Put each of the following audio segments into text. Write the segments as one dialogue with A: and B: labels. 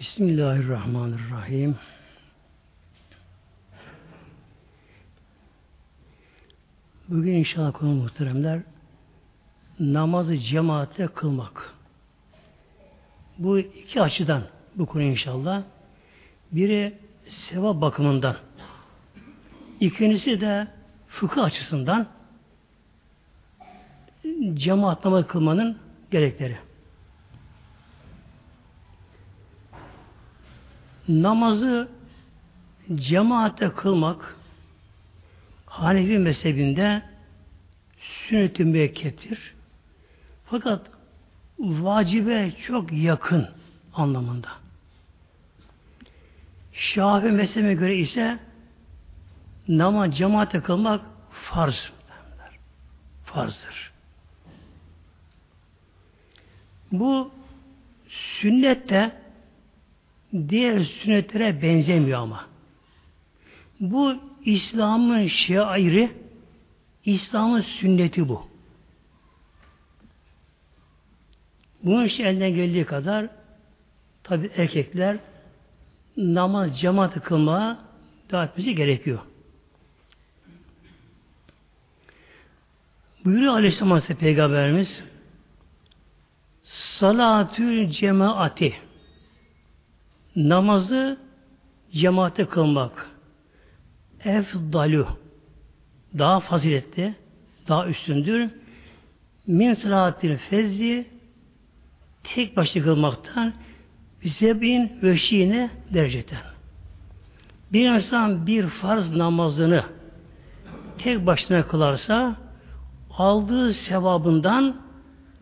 A: Bismillahirrahmanirrahim. Bugün inşallah konu muhteremler namazı cemaatle kılmak. Bu iki açıdan bu konu inşallah. Biri sevap bakımından. İkincisi de fıkıh açısından cemaat namazı kılmanın gerekleri. Namazı cemaatle kılmak Hanefi mezhebinde sünnet-i müekkettir. Fakat vacibe çok yakın anlamında. Şafi mezhebine göre ise namaz cemaate kılmak farz. Farzdır. Bu sünnet de diğer sünnetlere benzemiyor ama. Bu İslam'ın şairi, İslam'ın sünneti bu. Bunun için elden geldiği kadar tabi erkekler namaz cemaat kılmaya davet etmesi gerekiyor. Buyuruyor Aleyhisselam Peygamberimiz Salatül cemaati namazı cemaate kılmak efdalu daha faziletli daha üstündür min salatil fezzi tek başına kılmaktan sebin veşine dereceten. Bir insan bir farz namazını tek başına kılarsa aldığı sevabından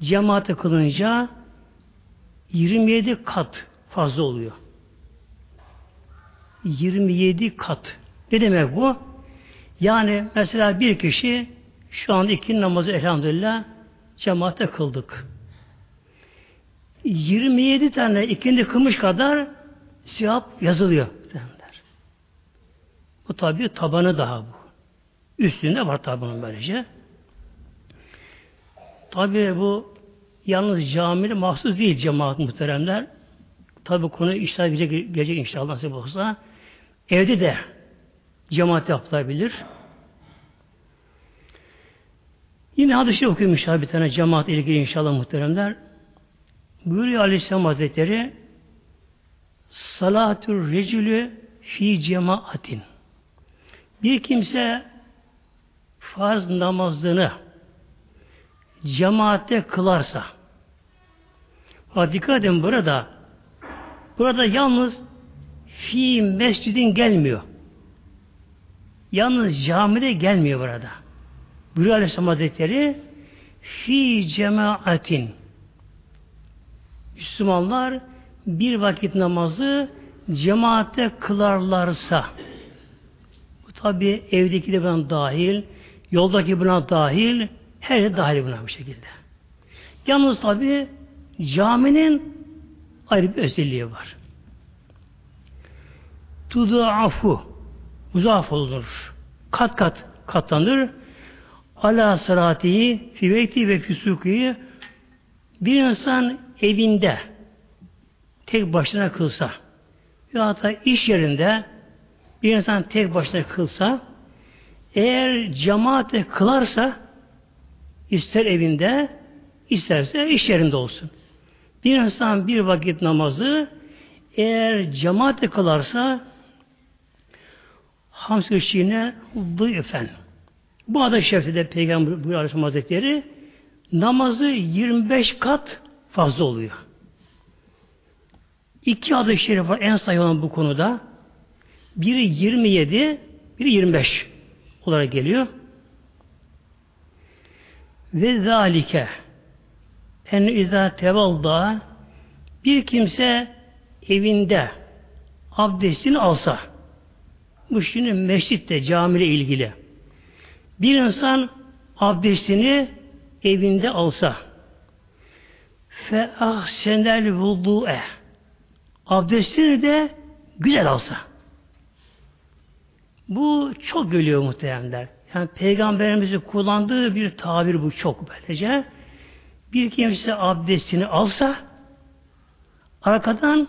A: cemaate kılınca 27 kat fazla oluyor. 27 kat. Ne demek bu? Yani mesela bir kişi şu anda iki namazı elhamdülillah cemaate kıldık. 27 tane ikindi kılmış kadar siyap yazılıyor. Derler. Bu tabi tabanı daha bu. Üstünde var tabanın böylece. Tabi bu yalnız camide mahsus değil cemaat muhteremler. Tabi konu işler gelecek, gelecek inşallah nasip olsa. Evde de cemaat yapılabilir. Yine hadisi okuyayım inşallah bir tane cemaat ilgili inşallah muhteremler. Buyuruyor Aleyhisselam Hazretleri Salatür recülü fi cemaatin bir kimse farz namazını cemaatte kılarsa ha dikkat edin burada burada yalnız fi mescidin gelmiyor. Yalnız camide gelmiyor burada. Buyuruyor Aleyhisselam Hazretleri fi cemaatin Müslümanlar bir vakit namazı cemaatte kılarlarsa bu tabi evdeki de buna dahil yoldaki buna dahil her yer dahil buna bu şekilde. Yalnız tabi caminin ayrı bir özelliği var. Tudu'afu uzaf olur. Kat kat katlanır. Ala sıratihi fivekti ve füsukiyi bir insan evinde tek başına kılsa ya da iş yerinde bir insan tek başına kılsa eğer cemaate kılarsa ister evinde isterse iş yerinde olsun. Bir insan bir vakit namazı eğer cemaate kılarsa Hamz Işçiğine efendim. Bu adı şerifte Peygamber buyuruyor Aleyhisselam Hazretleri namazı 25 kat fazla oluyor. İki adı şerif var en sayı olan bu konuda. Biri 27, biri 25 olarak geliyor. Ve zalike en izâ tevalda bir kimse evinde abdestini alsa bu şimdi mescitte, camile ilgili. Bir insan abdestini evinde alsa fe ahsenel vudu'e abdestini de güzel alsa. Bu çok gülüyor muhteremler. Yani peygamberimizin kullandığı bir tabir bu çok böylece. Bir kimse abdestini alsa arkadan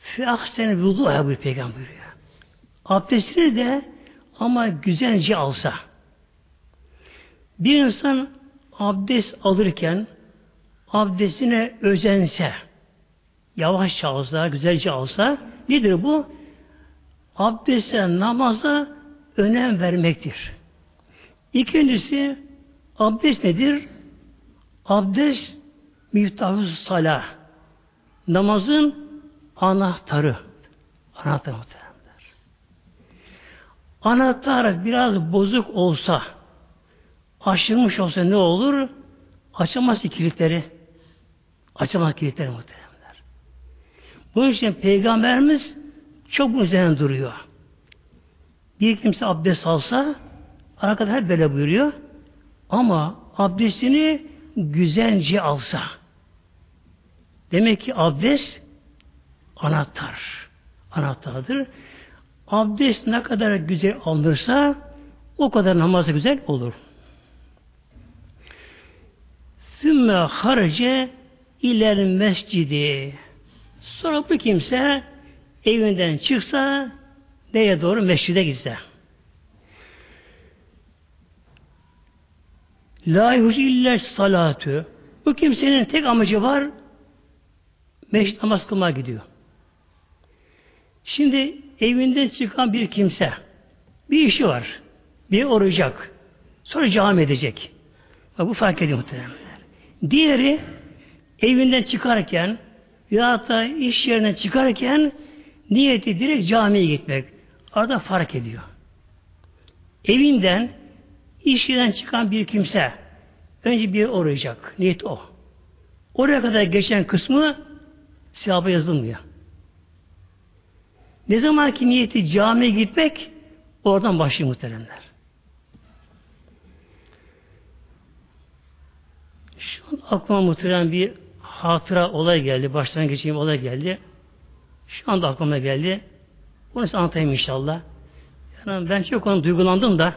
A: Fi ahsen vudu'a bu peygamber buyuruyor. Abdestini de ama güzelce alsa. Bir insan abdest alırken abdestine özense, yavaşça alsa, güzelce alsa, nedir bu? Abdeste, namaza önem vermektir. İkincisi, abdest nedir? Abdest miftahü salah. Namazın anahtarı. Anahtar muhtemelenler. Anahtar biraz bozuk olsa, aşılmış olsa ne olur? Açamaz kilitleri. Açamaz kilitleri muhtemelenler. Bunun için Peygamberimiz çok üzerine duruyor. Bir kimse abdest alsa arkada hep böyle buyuruyor. Ama abdestini güzelce alsa. Demek ki abdest anahtar. Anahtardır. Abdest ne kadar güzel alınırsa o kadar namazı güzel olur. Sümme harace iler mescidi. Sonra bu kimse evinden çıksa neye doğru? Mescide gitse. La illa salatü. Bu kimsenin tek amacı var meşrit namaz kılmaya gidiyor. Şimdi evinden çıkan bir kimse bir işi var. Bir orayacak. Sonra cami edecek. Bak bu fark ediyor muhtemelen. Diğeri evinden çıkarken ya da iş yerinden çıkarken niyeti direkt camiye gitmek. Arada fark ediyor. Evinden iş yerinden çıkan bir kimse önce bir orayacak. Niyet o. Oraya kadar geçen kısmı sevaba yazılmıyor. Ne zaman ki niyeti camiye gitmek oradan başlıyor muhteremler. Şu an aklıma muhterem bir hatıra olay geldi. Baştan geçeyim olay geldi. Şu anda aklıma geldi. Bunu size anlatayım inşallah. Yani ben çok onu duygulandım da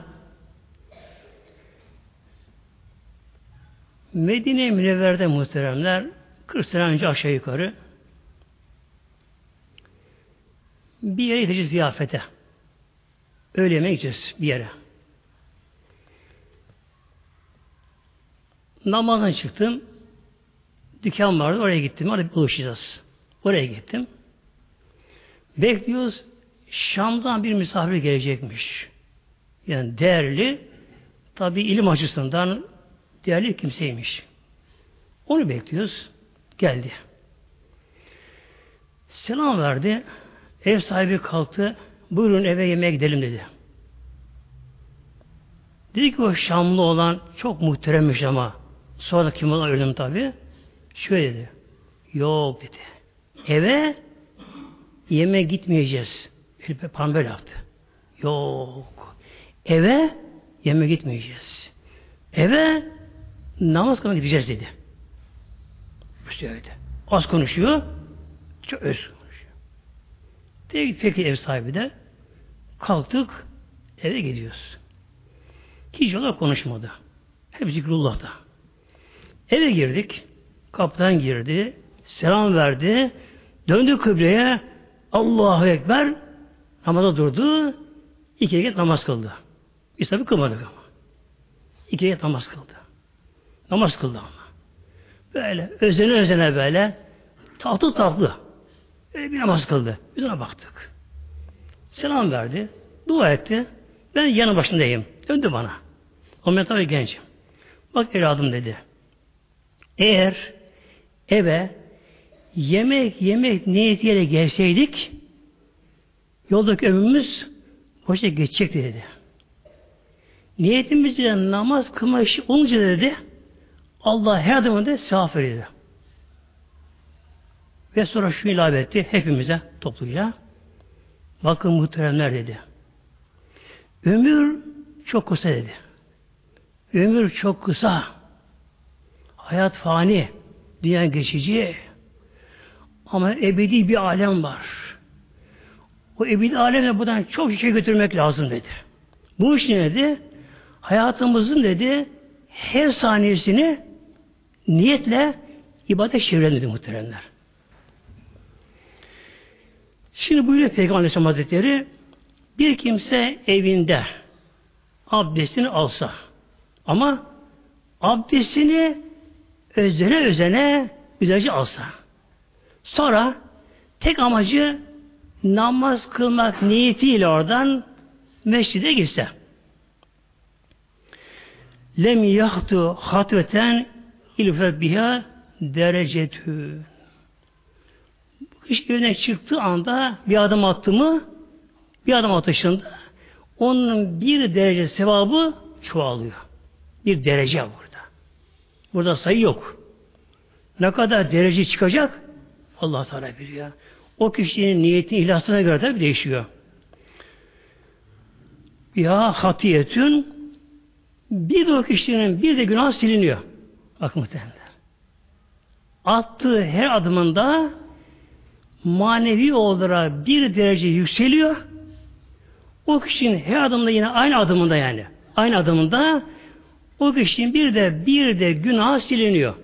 A: Medine-i Münevver'de muhteremler 40 sene önce aşağı yukarı bir yere gideceğiz ziyafete. Öyle yemeğe gideceğiz bir yere. Namazdan çıktım. Dükkan vardı. Oraya gittim. Orada buluşacağız. Oraya gittim. Bekliyoruz. Şam'dan bir misafir gelecekmiş. Yani değerli tabi ilim açısından değerli kimseymiş. Onu bekliyoruz. Geldi. Selam verdi. Ev sahibi kalktı. Buyurun eve yemeğe gidelim dedi. Dedi ki o Şamlı olan çok muhteremmiş ama sonra kim olan ölüm tabi. Şöyle dedi. Yok dedi. Eve yeme gitmeyeceğiz. Böyle yaptı. Yok. Eve yeme gitmeyeceğiz. Eve namaz kılmaya gideceğiz dedi. Söyledi. Az konuşuyor. Çok öz. Dedi peki ev sahibi de kalktık eve gidiyoruz. Hiç ola konuşmadı. Hep zikrullah'ta. Eve girdik. Kapıdan girdi. Selam verdi. Döndü kıbleye. Allahu Ekber. Namaza durdu. İki rekat namaz kıldı. Biz tabi kılmadık ama. İki rekat namaz kıldı. Namaz kıldı ama. Böyle özene özene böyle tatlı tatlı. Öyle bir namaz kıldı. Biz ona baktık. Selam verdi. Dua etti. Ben yanı başındayım. Döndü bana. O ben tabii gencim. Bak evladım dedi. Eğer eve yemek yemek niyetiyle gelseydik yoldaki ömrümüz boşa geçecekti dedi. Niyetimizde namaz kılma işi olunca dedi Allah her adımında sevap verirdi. Ve sonra şu ilave etti hepimize topluca. Bakın muhteremler dedi. Ömür çok kısa dedi. Ömür çok kısa. Hayat fani. Dünya geçici. Ama ebedi bir alem var. O ebedi aleme buradan çok şey götürmek lazım dedi. Bu iş ne dedi? Hayatımızın dedi her saniyesini niyetle ibadet çevirelim dedi muhteremler. Şimdi buyuruyor Peygamber Aleyhisselam Hazretleri bir kimse evinde abdestini alsa ama abdestini özene özene güzelce alsa. Sonra tek amacı namaz kılmak niyetiyle oradan mescide girse. Lem yahtu hatveten ilfe biha derecetü. Kış evine çıktığı anda bir adım attı mı bir adım atışında onun bir derece sevabı çoğalıyor. Bir derece burada. Burada sayı yok. Ne kadar derece çıkacak Allah Teala biliyor. O kişinin niyetin ihlasına göre de değişiyor. Ya hatiyetün bir de o kişinin bir de günah siliniyor. Bak muhtemelenler. Attığı her adımında manevi olarak bir derece yükseliyor. O kişinin her adımda yine aynı adımında yani. Aynı adımında o kişinin bir de bir de günah siliniyor.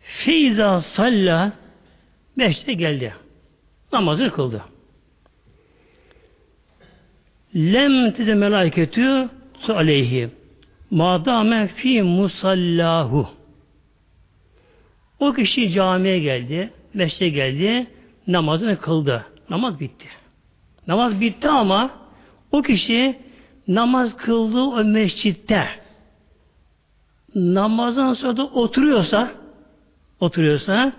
A: Feyza salla beşte geldi. Namazını kıldı. Lem tize melaketü aleyhi madame fi musallahu o kişi camiye geldi, meşte geldi, namazını kıldı. Namaz bitti. Namaz bitti ama o kişi namaz kıldığı o mescitte namazdan sonra da oturuyorsa oturuyorsa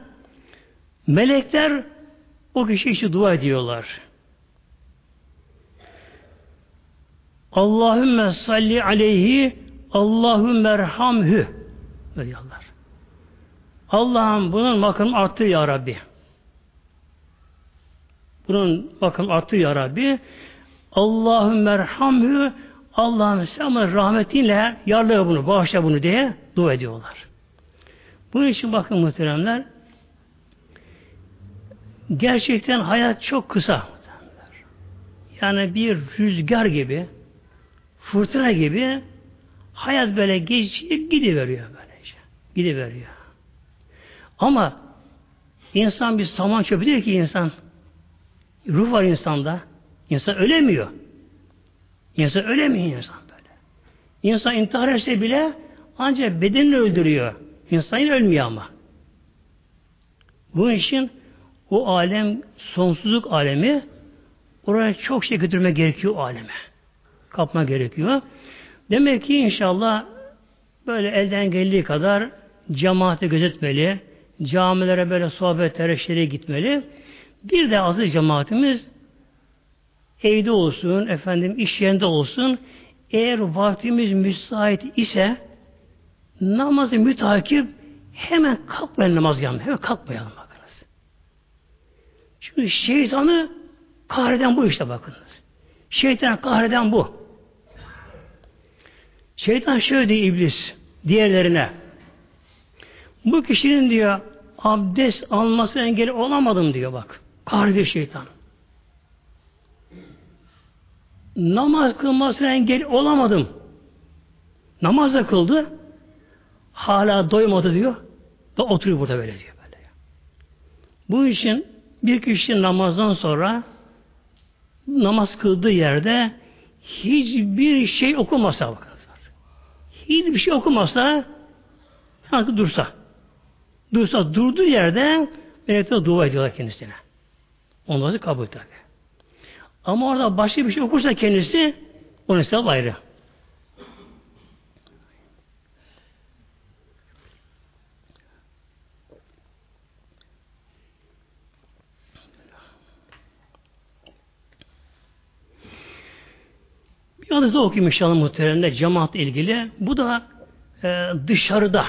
A: melekler o kişi için dua ediyorlar. Allahümme salli aleyhi Allahümme erhamhü diyorlar. Allah'ım bunun makamı arttı ya Rabbi. Bunun bakım arttı ya Rabbi. Allahümme erhamhü Allah'ım sen rahmetinle yarlığı bunu, bağışla bunu diye dua ediyorlar. Bunun için bakın muhteremler gerçekten hayat çok kısa. Yani bir rüzgar gibi fırtına gibi hayat böyle geçip gidiveriyor böylece. Gidiveriyor. Ama insan bir saman çöpü değil ki insan. Ruh var insanda. İnsan ölemiyor. İnsan ölemiyor insan böyle. İnsan intihar etse bile ancak bedenini öldürüyor. İnsan yine ölmüyor ama. Bu için o alem sonsuzluk alemi oraya çok şey götürme gerekiyor o aleme. Kapma gerekiyor. Demek ki inşallah böyle elden geldiği kadar cemaate gözetmeli, camilere böyle sohbetlere, şeriye gitmeli. Bir de azı cemaatimiz evde olsun, efendim iş yerinde olsun, eğer vaktimiz müsait ise namazı mütakip hemen kalkmayalım namaz yanına. Hemen kalkmayalım bakınız. Çünkü şeytanı kahreden bu işte bakınız. Şeytan kahreden bu. Şeytan şöyle diyor iblis diğerlerine. Bu kişinin diyor abdest alması engeli olamadım diyor bak. Kahrediyor şeytan. Namaz kılmasına engel olamadım. Namaz da kıldı. Hala doymadı diyor. Da oturuyor burada böyle diyor. Böyle. Bu için bir kişi namazdan sonra namaz kıldığı yerde hiçbir şey okumasa bakın. Hiçbir şey okumasa sanki dursa. Dursa durduğu yerde melekler dua ediyorlar kendisine. Onları kabul tabi. Ama orada başka bir şey okursa kendisi onun hesabı ayrı. Bir hadise okuyayım inşallah muhteremde cemaat ilgili. Bu da e, dışarıda,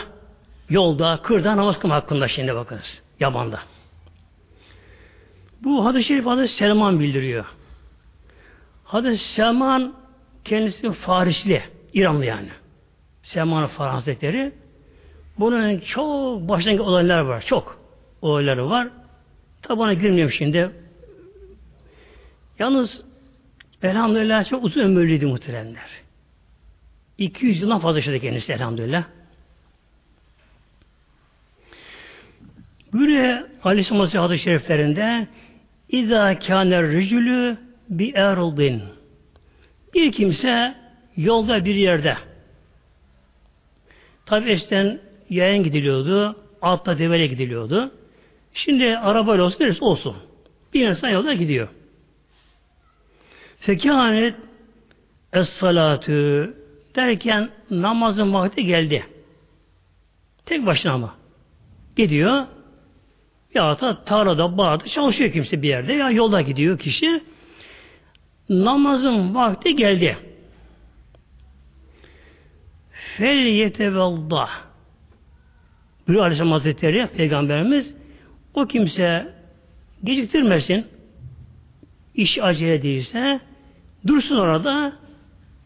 A: yolda, kırda namaz kılma hakkında şimdi bakınız. Yabanda. Bu hadis-i şerif Hazreti Selman bildiriyor. Hazreti Selman kendisi Farisli, İranlı yani. Selman Fars Hazretleri. Bunun çok başlangıç olaylar var. Çok olayları var. Tabi ona girmiyorum şimdi. Yalnız elhamdülillah çok uzun ömürlüydü muhteremler. 200 yıldan fazla yaşadı kendisi elhamdülillah. Böyle Aleyhisselam hadis şeriflerinde İzâ kâner rücülü bi eruldin. Bir kimse yolda bir yerde. Tabi eskiden yayan gidiliyordu. Altta devele gidiliyordu. Şimdi arabayla olsun neresi olsun. Bir insan yolda gidiyor. Fekânet es-salâtü derken namazın vakti geldi. Tek başına ama. Gidiyor. Ya da tarlada, bağda çalışıyor kimse bir yerde. Ya yolda gidiyor kişi. Namazın vakti geldi. Fel yetevellah. Buyuruyor Aleyhisselam Hazretleri, Peygamberimiz, o kimse geciktirmesin, iş acele değilse, dursun orada,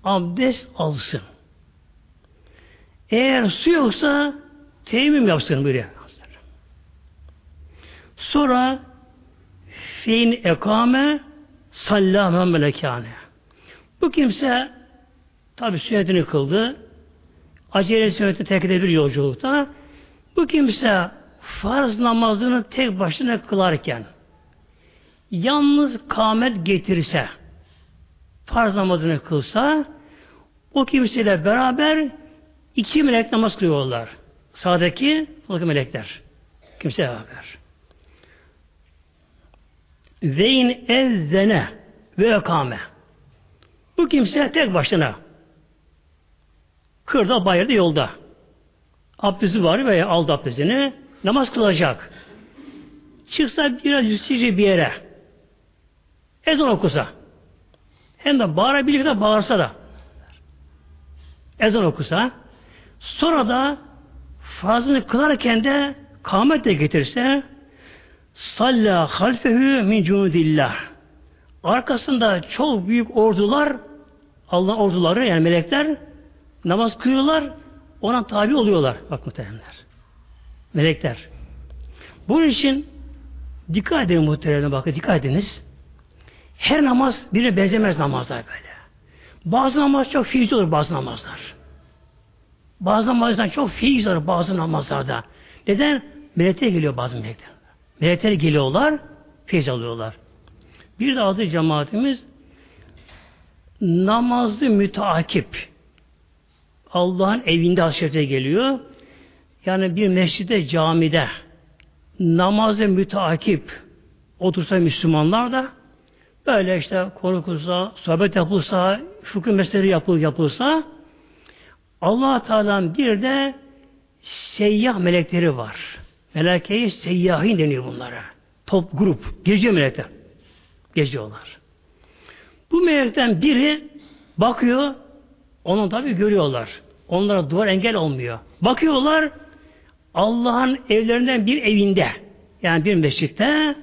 A: abdest alsın. Eğer su yoksa, teyemmüm yapsın buyuruyor. Sonra fein ekame sallâme melekâne. Bu kimse tabi sünnetini kıldı. Acele sünnetini terk edebilir yolculukta. Bu kimse farz namazını tek başına kılarken yalnız kâmet getirirse farz namazını kılsa o kimseyle beraber iki melek namaz kılıyorlar. Sağdaki soldaki melekler. Kimse beraber. Ve in ezzene ve ekame. Bu kimse tek başına. Kırda, bayırda, yolda. Abdesti var veya aldı abdestini namaz kılacak. Çıksa biraz yükselici bir yere. Ezan okusa. Hem de bağırabilir de bağırsa da. Ezan okusa. Sonra da farzını kılarken de kâmet de getirse Salla halfehü min cunudillah. Arkasında çok büyük ordular, Allah orduları yani melekler namaz kılıyorlar, ona tabi oluyorlar. Bak muhteremler. Melekler. Bunun için dikkat edin muhteremler bakın dikkat ediniz. Her namaz birine benzemez namazlar böyle. Bazı namaz çok fiiz olur bazı namazlar. Bazı namazlar çok fiiz olur bazı namazlarda. Neden? Melekler geliyor bazı melekler. Melekler geliyorlar, feyiz alıyorlar. Bir de adı cemaatimiz namazlı müteakip. Allah'ın evinde hasrete geliyor. Yani bir mescide, camide namazı müteakip otursa Müslümanlar da böyle işte konuşulsa, sohbet yapılsa, fıkıh meseleleri yapıl, yapılsa allah Teala'nın bir de seyyah melekleri var. Melaike-i seyyahin deniyor bunlara. Top grup. Geziyor melekler. Geziyorlar. Bu melekten biri bakıyor, onu tabi görüyorlar. Onlara duvar engel olmuyor. Bakıyorlar, Allah'ın evlerinden bir evinde, yani bir mescitte,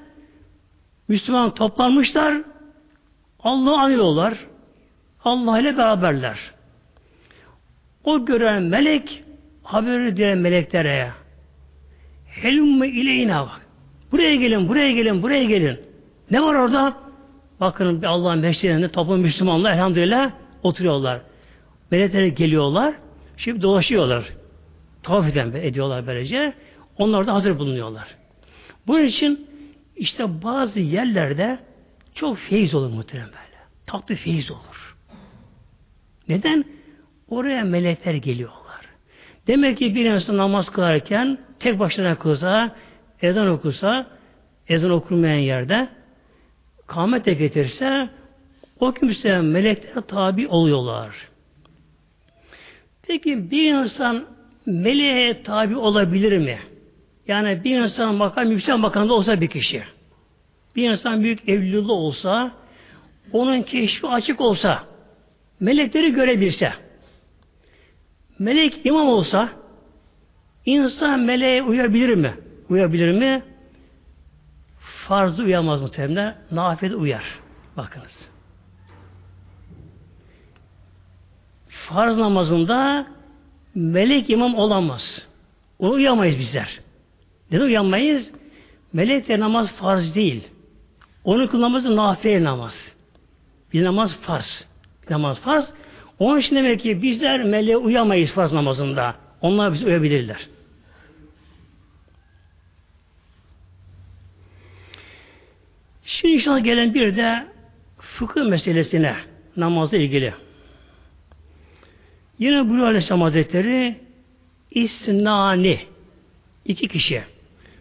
A: Müslüman toplanmışlar, Allah'ı anıyorlar. Allah ile beraberler. O gören melek, haberi diyen meleklere, Helümme ileyna bak. Buraya gelin, buraya gelin, buraya gelin. Ne var orada? Bakın Allah'ın meşlerinde toplum Müslümanlar elhamdülillah oturuyorlar. Melekler geliyorlar. Şimdi dolaşıyorlar. Tavaf ediyorlar böylece. Onlar da hazır bulunuyorlar. Bunun için işte bazı yerlerde çok feyiz olur muhtemelen böyle. Tatlı feyiz olur. Neden? Oraya melekler geliyorlar. Demek ki bir insan namaz kılarken tek başına kılsa, ezan okusa, ezan okunmayan yerde kâmet de getirse o kimse melekler tabi oluyorlar. Peki bir insan meleğe tabi olabilir mi? Yani bir insan makam yüksek makamda olsa bir kişi. Bir insan büyük evliliği olsa onun keşfi açık olsa melekleri görebilse melek imam olsa İnsan meleğe uyabilir mi? Uyabilir mi? Farzı uyamaz muhtemelen. Nafile uyar. Bakınız. Farz namazında melek imam olamaz. Onu uyamayız bizler. Neden uyanmayız? Melek de namaz farz değil. Onu kılmamız nafile namaz. Bir namaz farz. Bir namaz farz. Onun için demek ki bizler meleğe uyamayız farz namazında. Onlar bizi uyabilirler. Şimdi inşallah gelen bir de fıkıh meselesine namazla ilgili. Yine Bülü Aleyhisselam Hazretleri isnani iki kişi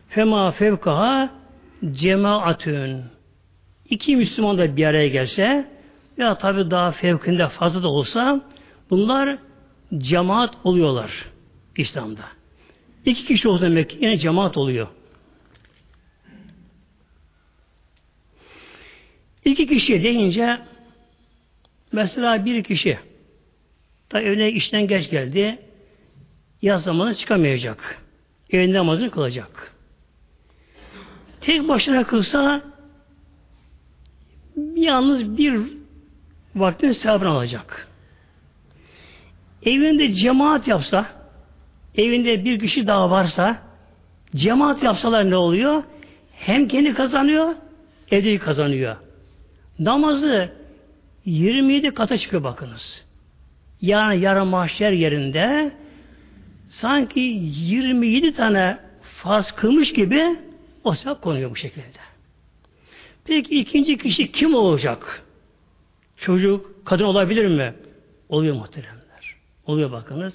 A: fema fevkaha cemaatün iki Müslüman da bir araya gelse ya tabi daha fevkinde fazla da olsa bunlar cemaat oluyorlar İslam'da. İki kişi olsa demek yine cemaat oluyor. İki kişi deyince mesela bir kişi da evine işten geç geldi yaz zamanı çıkamayacak. Evinde namazını kılacak. Tek başına kılsa yalnız bir vaktin sevabını alacak. Evinde cemaat yapsa, evinde bir kişi daha varsa, cemaat yapsalar ne oluyor? Hem kendi kazanıyor, evdeyi kazanıyor. Namazı 27 kata çıkıyor bakınız. Yani yarın mahşer yerinde sanki 27 tane farz kılmış gibi o sevap konuyor bu şekilde. Peki ikinci kişi kim olacak? Çocuk, kadın olabilir mi? Oluyor muhteremler. Oluyor bakınız.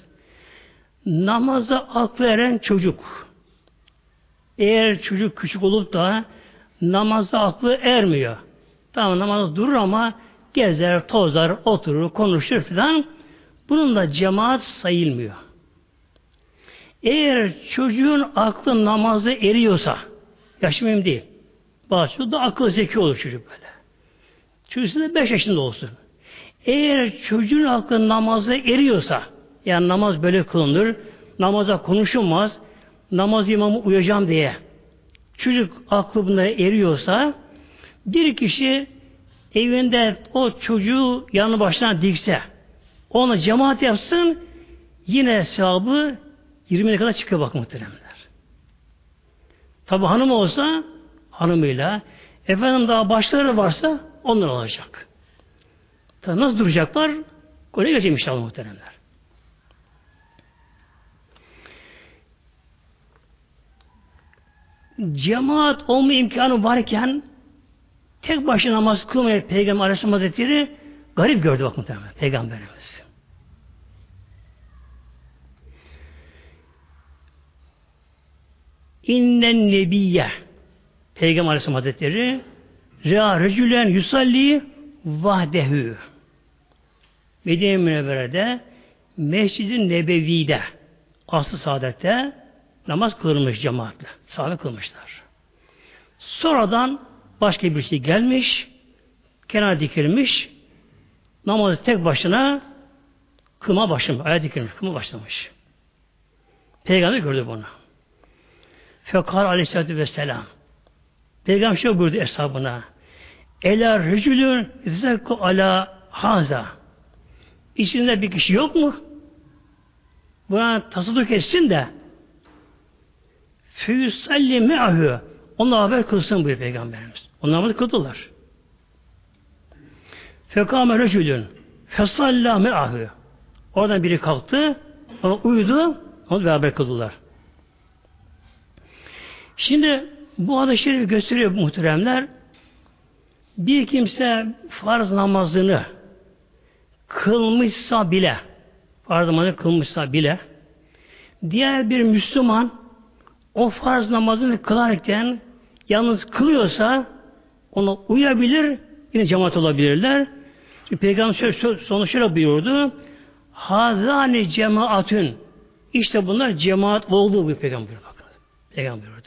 A: Namaza aklı eren çocuk. Eğer çocuk küçük olup da namaza aklı ermiyor. Tamam namaz durur ama gezer, tozar, oturur, konuşur filan. Bunun da cemaat sayılmıyor. Eğer çocuğun aklı namazı eriyorsa, yaşı mühim değil. Bazı da akıl zeki olur çocuk böyle. Çocuk de 5 yaşında olsun. Eğer çocuğun aklı namazı eriyorsa, yani namaz böyle kılınır, namaza konuşulmaz, namaz imamı uyacağım diye çocuk aklı bunda eriyorsa bir kişi evinde o çocuğu yanı başına dikse ona cemaat yapsın yine hesabı 20'ne kadar çıkıyor bak muhteremler. Tabi hanım olsa hanımıyla efendim daha başları varsa onlar olacak. Tabi nasıl duracaklar? Konuya geçeyim inşallah muhteremler. Cemaat olma imkanı varken tek başına namaz kılmayan Peygamber Aleyhisselam Hazretleri garip gördü bak muhtemelen Peygamberimiz. İnnen nebiye Peygamber Aleyhisselam Hazretleri Rea recülen yusalli vahdehu Medine Münevvere'de Mescid-i Nebevi'de Aslı Saadet'te namaz kılınmış cemaatle. Sahabe kılmışlar. Sonradan başka bir şey gelmiş, kenar dikilmiş, namazı tek başına kılma başlamış, ayağa dikilmiş, kılma başlamış. Peygamber gördü bunu. Fekar aleyhissalatü vesselam. Peygamber şöyle buyurdu hesabına. Ela rücülün zekku ala haza. İçinde bir kişi yok mu? Buna tasadduk etsin de Füyüsalli me'ahü Onunla haber kılsın buyuruyor Peygamberimiz. Onlar bunu kıldılar. Fekame rejülün fesalla me'ahü Oradan biri kalktı, ona uyudu, onu beraber kıldılar. Şimdi bu adı şerif gösteriyor bu muhteremler. Bir kimse farz namazını kılmışsa bile, farz namazını kılmışsa bile, diğer bir Müslüman o farz namazını kılarken yalnız kılıyorsa ona uyabilir, yine cemaat olabilirler. Peygamber şöyle, sonu şöyle buyurdu. Hazani cemaatün. İşte bunlar cemaat olduğu bir peygamber bakın. Peygamber.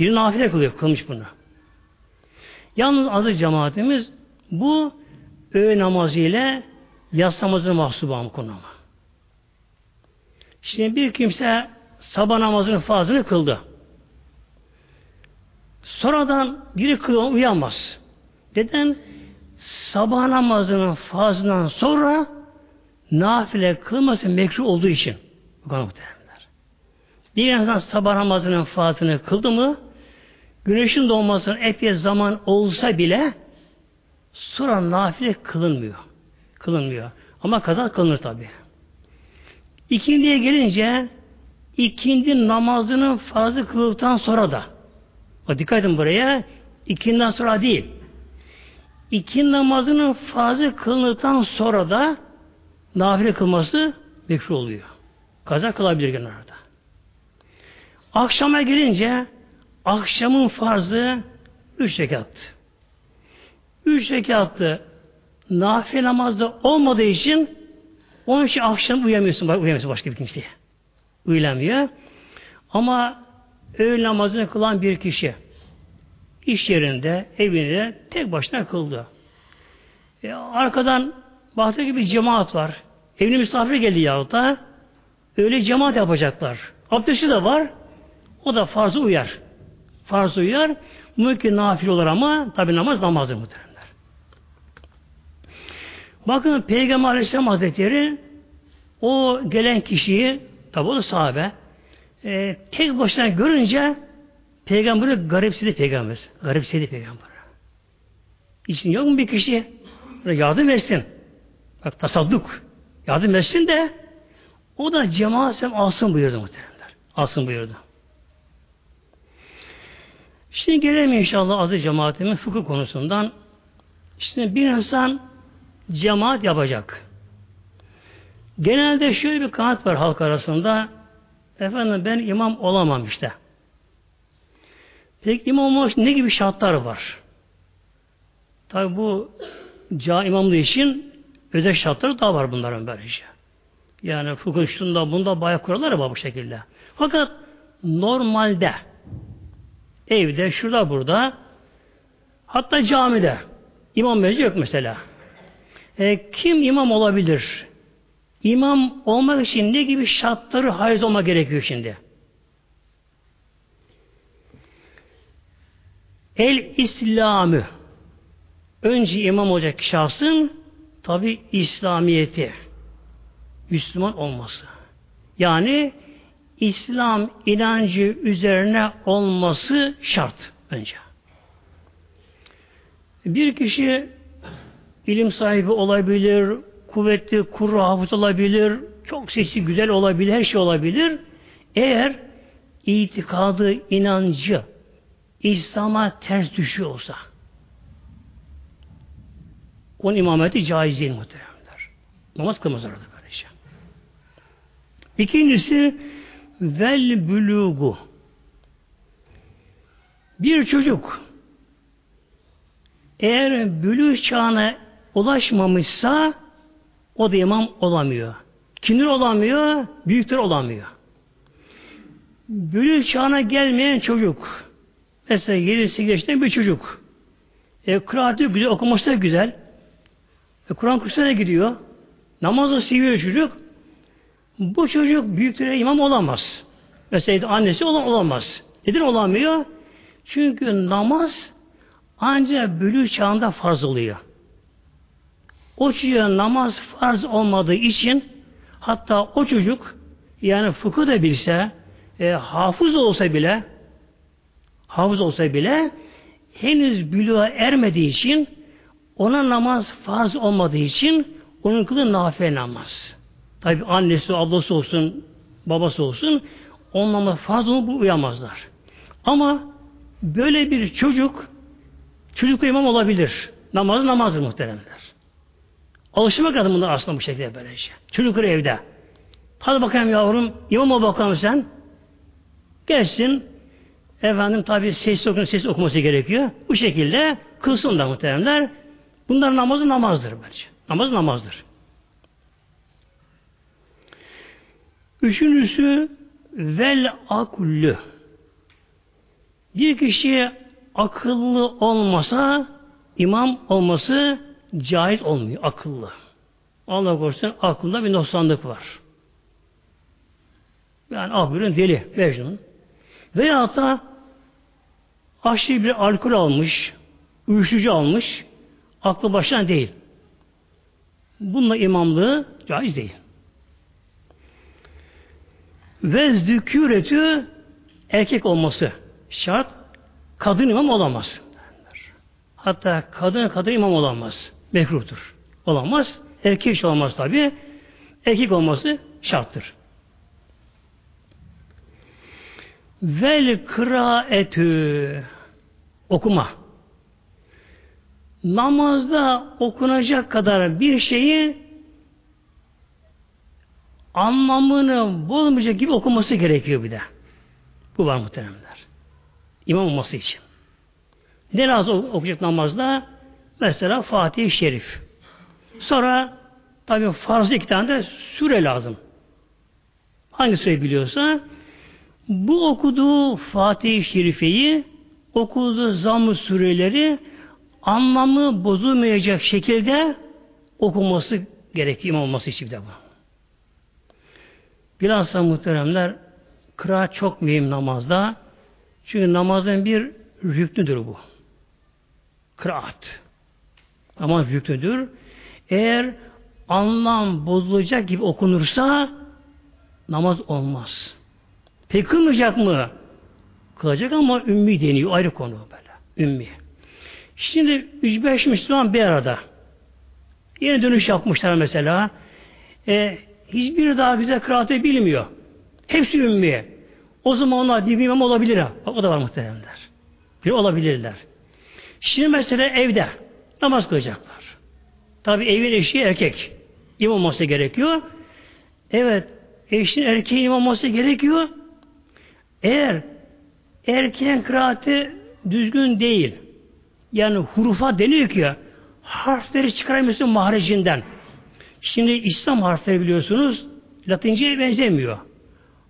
A: Bir nafile kılıyor, kılmış bunu. Yalnız adı cemaatimiz bu öğle namazı ile yas namazına mahsubu ama konu. Şimdi bir kimse sabah namazının fazını kıldı. Sonradan biri kılıyor uyanmaz. Neden? Sabah namazının fazından sonra nafile kılması mekruh olduğu için. Bu kadar muhtemelenler. Bir insan sabah namazının fazını kıldı mı güneşin doğmasının epey zaman olsa bile sonra nafile kılınmıyor. Kılınmıyor. Ama kaza kılınır tabi. İkindiye gelince ikindi namazının fazı kıldıktan sonra da o dikkat edin buraya İkinden sonra değil. İki namazının fazı kılındıktan sonra da nafile kılması mekruh oluyor. Kaza kılabilir gene. Akşama gelince akşamın farzı üç rekat. Üç rekattı nafile namazda olmadığı için onun için akşam uyuyamıyorsun, uyuyamıyorsun başka bir kimseye. Uyulamıyor. Ama öğle namazını kılan bir kişi iş yerinde, evinde tek başına kıldı. E, arkadan baktı gibi cemaat var. Evine misafir geldi yahut da öyle cemaat yapacaklar. Abdesti de var. O da farzı uyar. Farzı uyar. Mümkün nafil olur ama tabi namaz namazdır muhteremler. Bakın Peygamber Aleyhisselam Hazretleri o gelen kişiyi tabi o da sahabe e, tek başına görünce Peygamberi garipsedi peygamber. Garipsedi peygamber. İçin yok mu bir kişi? Yardım etsin. Bak tasadduk. Yardım etsin de o da cemaat alsın buyurdu muhteremler. Alsın buyurdu. Şimdi gelelim inşallah azı cemaatimin fıkıh konusundan. İşte bir insan cemaat yapacak. Genelde şöyle bir kanat var halk arasında. Efendim ben imam olamam işte. Peki imam olmak ne gibi şartlar var? Tabi bu ca imamlığı için özel şartları daha var bunların böylece. Yani fıkıh şunda bunda bayağı kuralları var bu şekilde. Fakat normalde evde, şurada, burada hatta camide imam meclis yok mesela. E, kim imam olabilir? İmam olmak için ne gibi şartları haiz olma gerekiyor şimdi? El İslamı önce imam olacak şahsın tabi İslamiyeti Müslüman olması. Yani İslam inancı üzerine olması şart önce. Bir kişi ilim sahibi olabilir, kuvvetli, kuru hafız olabilir, çok sesi güzel olabilir, her şey olabilir. Eğer itikadı, inancı İslam'a ters düşüyorsa onun imameti caiz değil muhteremler. Namaz kılmaz orada böylece. İkincisi vel bülugu bir çocuk eğer bülü çağına ulaşmamışsa o da imam olamıyor. Kimler olamıyor? Büyükler olamıyor. Bülü çağına gelmeyen çocuk Mesela 7-8 yaşında bir çocuk. E, kıraatı güzel, okuması da güzel. E, Kur'an kursuna gidiyor. Namazı seviyor çocuk. Bu çocuk büyüklere imam olamaz. Mesela annesi olan olamaz. Neden olamıyor? Çünkü namaz ancak bölü çağında farz oluyor. O çocuğa namaz farz olmadığı için hatta o çocuk yani fıkıh da bilse e, hafız olsa bile hafız olsa bile henüz büluğa ermediği için ona namaz farz olmadığı için onun kılı nafile namaz. Tabi annesi, ablası olsun, babası olsun namaz farz olup uyamazlar. Ama böyle bir çocuk çocuk imam olabilir. Namazı namazdır muhteremler. Alışmak lazım bunlar aslında bu şekilde böylece. Çocukları evde. Hadi bakayım yavrum, imam ol bakalım sen. Gelsin, Efendim tabi ses okun ses okuması gerekiyor. Bu şekilde kılsın da muhteremler. Bunlar namazı namazdır bence. Namaz namazdır. Üçüncüsü vel akulü. Bir kişi akıllı olmasa imam olması caiz olmuyor. Akıllı. Allah korusun aklında bir noksanlık var. Yani ah deli, Mecnun. Veya da aşırı bir alkol almış, uyuşturucu almış, aklı başına değil. Bununla imamlığı caiz değil. Ve züküretü erkek olması şart. Kadın imam olamaz. Hatta kadın kadın imam olamaz. Mekruhtur. Olamaz. Erkek iş olmaz tabi. Erkek olması şarttır. Vel kıraetü okuma. namazda okunacak kadar bir şeyi anlamını bozmayacak gibi okuması gerekiyor bir de. Bu var muhteremler. İmam olması için. Ne lazım okuyacak namazda? Mesela Fatih-i Şerif. Sonra tabi farz iki tane de süre lazım. Hangi süre biliyorsa bu okuduğu Fatih-i Şerife'yi okuduğu zamm süreleri anlamı bozulmayacak şekilde okuması gerekiyor imam olması için de bu. Bilhassa muhteremler kıraat çok mühim namazda. Çünkü namazın bir rüknüdür bu. Kıraat. Namaz rüknüdür. Eğer anlam bozulacak gibi okunursa namaz olmaz. Peki kılmayacak mı? Kılacak ama ümmi deniyor. Ayrı konu böyle. Ümmi. Şimdi 3-5 Müslüman bir arada. Yeni dönüş yapmışlar mesela. E, hiçbiri daha güzel kıraatı bilmiyor. Hepsi ümmi. O zaman onlar bir imam olabilir. Ha. O da var muhteremler. Bir olabilirler. Şimdi mesela evde namaz kılacaklar. Tabi evin eşi erkek. İmam olması gerekiyor. Evet, eşin erkeğin imam olması gerekiyor. Eğer erkeğin kıraati düzgün değil, yani hurufa deniyor ki harfleri çıkaramıyorsun mahrecinden. Şimdi İslam harfleri biliyorsunuz Latinceye benzemiyor.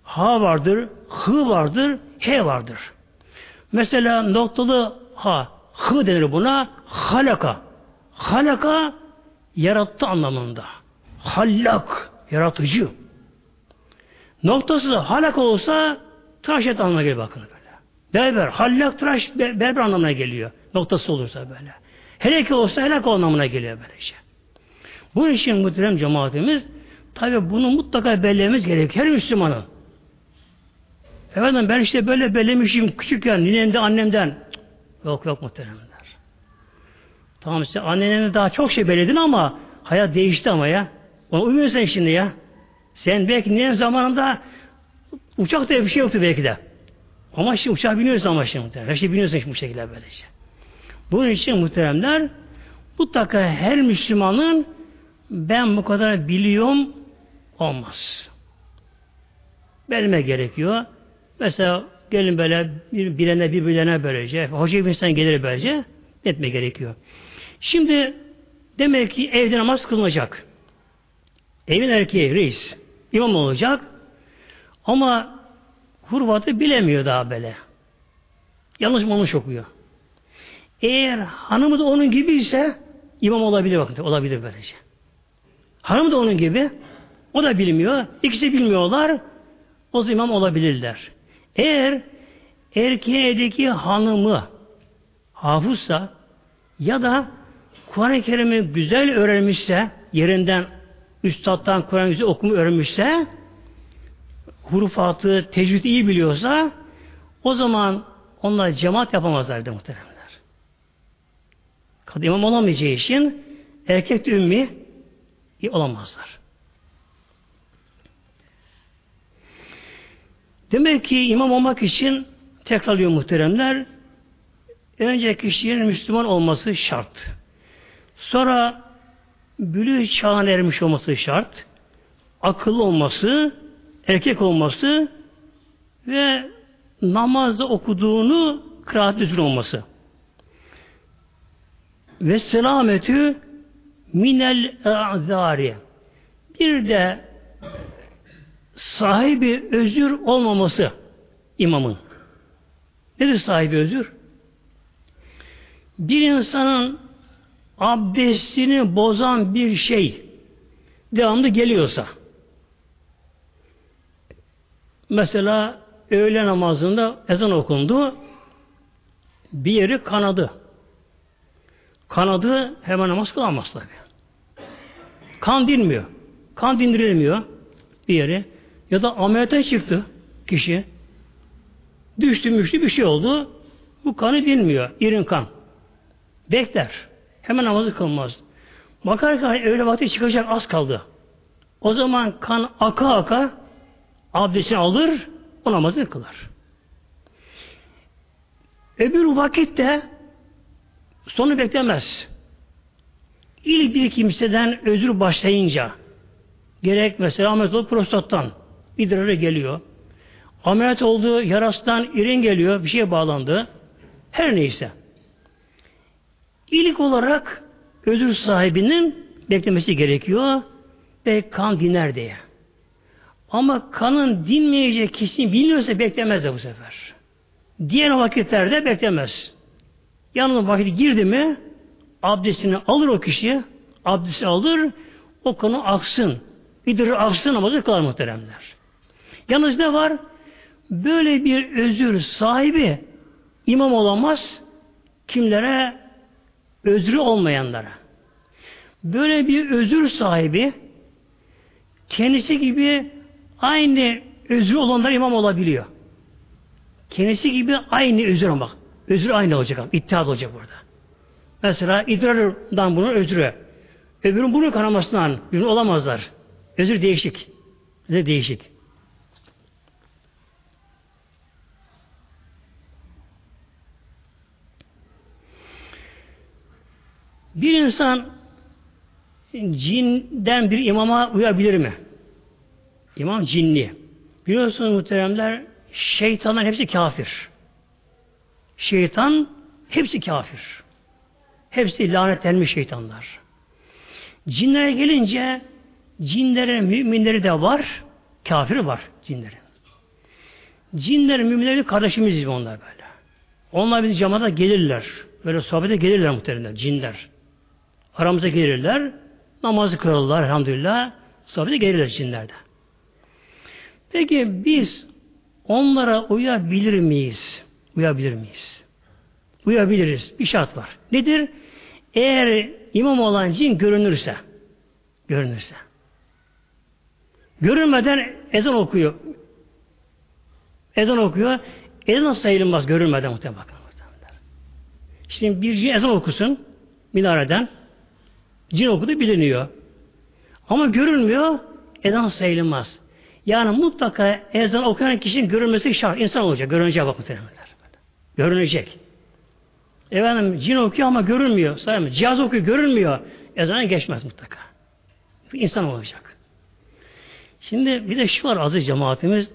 A: Ha vardır, hı vardır, he vardır. Mesela noktalı ha, hı denir buna, halaka. Halaka yarattı anlamında. Hallak, yaratıcı. Noktası halak olsa tıraş et anlamına geliyor bakın böyle. Berber, hallak tıraş berber anlamına geliyor. Noktası olursa böyle. Helak olsa helak anlamına geliyor böylece. Bu için muhterem cemaatimiz tabi bunu mutlaka bellememiz gerekiyor. Her Müslümanın. Efendim ben işte böyle bellemişim küçükken ninemden annemden. Yok yok muhteremler. Tamam işte annene daha çok şey belledin ama hayat değişti ama ya. Ona uymuyorsun şimdi ya. Sen belki ninem zamanında uçakta bir şey yoktu belki de. Ama şimdi uçağa biniyorsun ama şimdi. Her şey biniyorsun şimdi bu şekilde böylece. Bunun için muhteremler mutlaka her Müslümanın ben bu kadar biliyorum olmaz. Belime gerekiyor. Mesela gelin böyle bir bilene bir bilene böylece. Hoca bir insan gelir böylece. Etme gerekiyor. Şimdi demek ki evde namaz kılınacak. Evin erkeği reis. imam olacak. Ama hurvatı bilemiyor daha böyle. Yanlış yanlış okuyor. Eğer hanımı da onun gibi ise imam olabilir bakın. Olabilir böylece. Hanım da onun gibi. O da bilmiyor. İkisi bilmiyorlar. O zaman olabilirler. Eğer erkeğedeki hanımı hafızsa ya da Kur'an-ı Kerim'i güzel öğrenmişse yerinden üstadtan Kur'an-ı güzel okumu öğrenmişse hurufatı, tecvidi iyi biliyorsa o zaman onlar cemaat yapamazlardı muhteremler. Kadın imam olamayacağı için erkek de ümmi olamazlar. Demek ki imam olmak için tekrarlıyor muhteremler önce kişinin Müslüman olması şart. Sonra bülü çağına ermiş olması şart. Akıllı olması, erkek olması ve namazda okuduğunu kıraat düzgün olması. Ve selametü minel azari. Bir de sahibi özür olmaması imamın. Nedir sahibi özür? Bir insanın abdestini bozan bir şey devamlı geliyorsa mesela öğle namazında ezan okundu bir yeri kanadı. Kanadı hemen namaz kılamaz tabi. Kan dinmiyor. Kan dindirilmiyor bir yere. Ya da ameliyata çıktı kişi. Düştü müştü bir şey oldu. Bu kanı dinmiyor. İrin kan. Bekler. Hemen namazı kılmaz. Bakar ki öyle vakti çıkacak az kaldı. O zaman kan aka aka abdestini alır, o namazını kılar. Öbür vakitte sonu beklemez. ilk bir kimseden özür başlayınca gerek mesela ameliyat olup prostattan idrarı geliyor. Ameliyat olduğu yarasından irin geliyor, bir şeye bağlandı. Her neyse. İlk olarak özür sahibinin beklemesi gerekiyor ve kan diner diye. Ama kanın dinmeyeceği kesin bilmiyorsa beklemez de bu sefer. Diğer vakitlerde beklemez. Yanına vakit girdi mi abdestini alır o kişi, abdesti alır, o kanı aksın. İdrir aksın namazı kılar muhteremler. Yalnız ne var? Böyle bir özür sahibi imam olamaz. Kimlere? Özrü olmayanlara. Böyle bir özür sahibi kendisi gibi aynı özür olanlar imam olabiliyor. Kendisi gibi aynı özür ama özür aynı olacak ama ittihat olacak burada. Mesela idrardan bunun özrü. Öbürün bunun kanamasından birini olamazlar. Özür değişik. Ne değişik. Bir insan cinden bir imama uyabilir mi? İmam cinli. Biliyorsunuz muhteremler şeytanlar hepsi kafir. Şeytan hepsi kafir. Hepsi lanetlenmiş şeytanlar. Cinlere gelince cinlerin müminleri de var, kafiri var cinlerin. Cinlerin müminleri kardeşimiz onlar böyle. Onlar bizim camada gelirler. Böyle sohbete gelirler muhtemelen cinler. Aramıza gelirler. Namazı kırarlar elhamdülillah. Sohbete gelirler cinlerde. Peki biz onlara uyabilir miyiz? Uyabilir miyiz? Uyabiliriz. Bir şart var. Nedir? Eğer imam olan cin görünürse görünürse görünmeden ezan okuyor. Ezan okuyor. Ezan sayılmaz görünmeden muhtemelen. Şimdi bir cin ezan okusun minareden cin okudu biliniyor. Ama görünmüyor ezan sayılmaz. Yani mutlaka ezan okuyan kişinin görünmesi şart. İnsan olacak. Görünecek bak muhtemelenler. Görünecek. Efendim cin okuyor ama görünmüyor. Sayın Cihaz okuyor görünmüyor. Ezana geçmez mutlaka. İnsan olacak. Şimdi bir de şu var aziz cemaatimiz.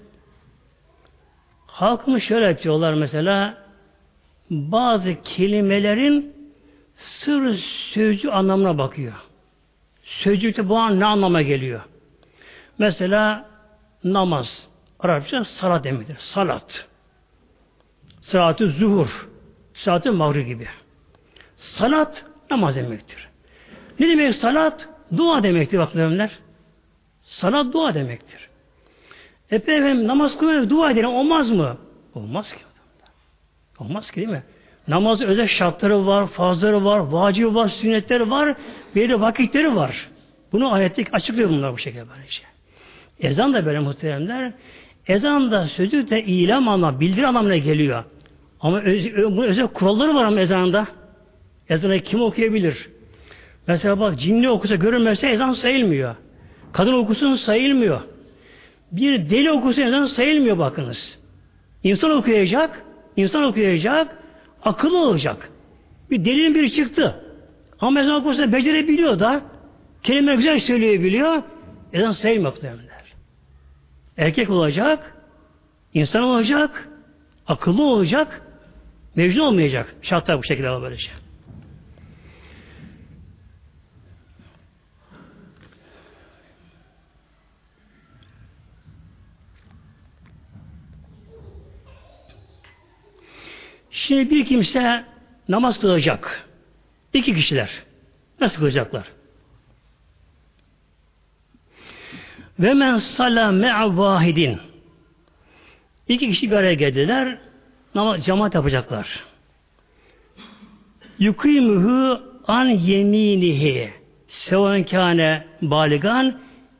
A: Halkımız şöyle yapıyorlar mesela bazı kelimelerin sır sözcü anlamına bakıyor. Sözcükte bu an ne anlama geliyor? Mesela namaz. Arapça salat demektir. Salat. Salatı zuhur. Salatı mağrib gibi. Salat namaz demektir. Ne demek salat? Dua demektir bak demler. Salat dua demektir. Efendim namaz kılmaya dua edelim olmaz mı? Olmaz ki. Olmaz ki değil mi? Namazın özel şartları var, fazları var, vacibi var, sünnetleri var, belirli vakitleri var. Bunu ayetlik açıklıyor bunlar bu şekilde böylece. Ezan da böyle muhteremler. Ezan da sözü de ilam anlamı, bildiri anlamına geliyor. Ama öz, bu özel kuralları var ama ezanda. Ezanı kim okuyabilir? Mesela bak cinli okusa görünmezse ezan sayılmıyor. Kadın okusun sayılmıyor. Bir deli okusa ezan sayılmıyor bakınız. İnsan okuyacak, insan okuyacak, akıllı olacak. Bir delinin biri çıktı. Ama ezan okursa becerebiliyor da kelime güzel söyleyebiliyor. Ezan sayılmıyor muhtemelenler. Erkek olacak, insan olacak, akıllı olacak, mecnun olmayacak. Şartlar bu şekilde böylece. Şimdi bir kimse namaz kılacak. İki kişiler. Nasıl kılacaklar? Ve men sala me'a vahidin. İki kişi bir araya geldiler. Ama cemaat yapacaklar. Yukimuhu an yeminihi seven kâne baligan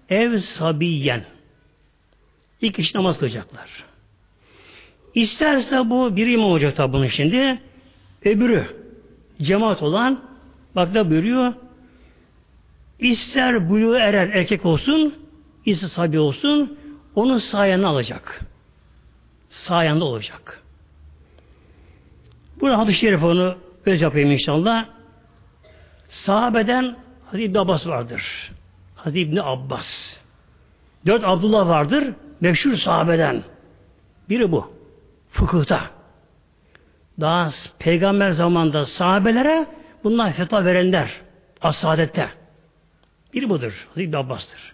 A: ev sabiyen. İki kişi namaz kılacaklar. İsterse bu bir imam olacak tabi bunun şimdi. Öbürü cemaat olan bak da buyuruyor ister buluğu erer erkek olsun ister sabi olsun onun sayende alacak. Sayende olacak. Burada hadis-i şerif onu öz yapayım inşallah. Sahabeden Hazreti İbni Abbas vardır. Hazreti İbni Abbas. Dört Abdullah vardır. Meşhur sahabeden. Biri bu. Fıkıhta. Daha peygamber zamanında sahabelere bunlar fetva verenler. As-Saadet'te. Biri budur. Hazreti İbni Abbas'tır.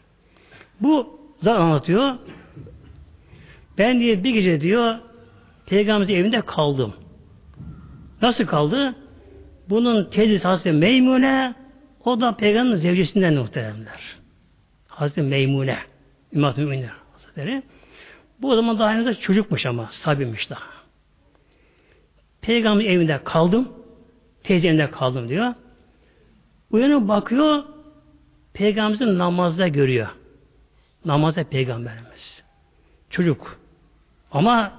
A: Bu zar anlatıyor. Ben diye bir gece diyor Peygamberimizin evinde kaldım. Nasıl kaldı? Bunun teyzesi Hazreti Meymune o da Peygamberin zevcesinden muhteremler. Hazreti Meymune İmam Müminler Hazretleri. Bu o zaman daha henüz çocukmuş ama sabirmiş daha. Peygamber evinde kaldım. Teyze evinde kaldım diyor. Uyanıp bakıyor Peygamberimizin namazda görüyor. Namazda Peygamberimiz. Çocuk. Ama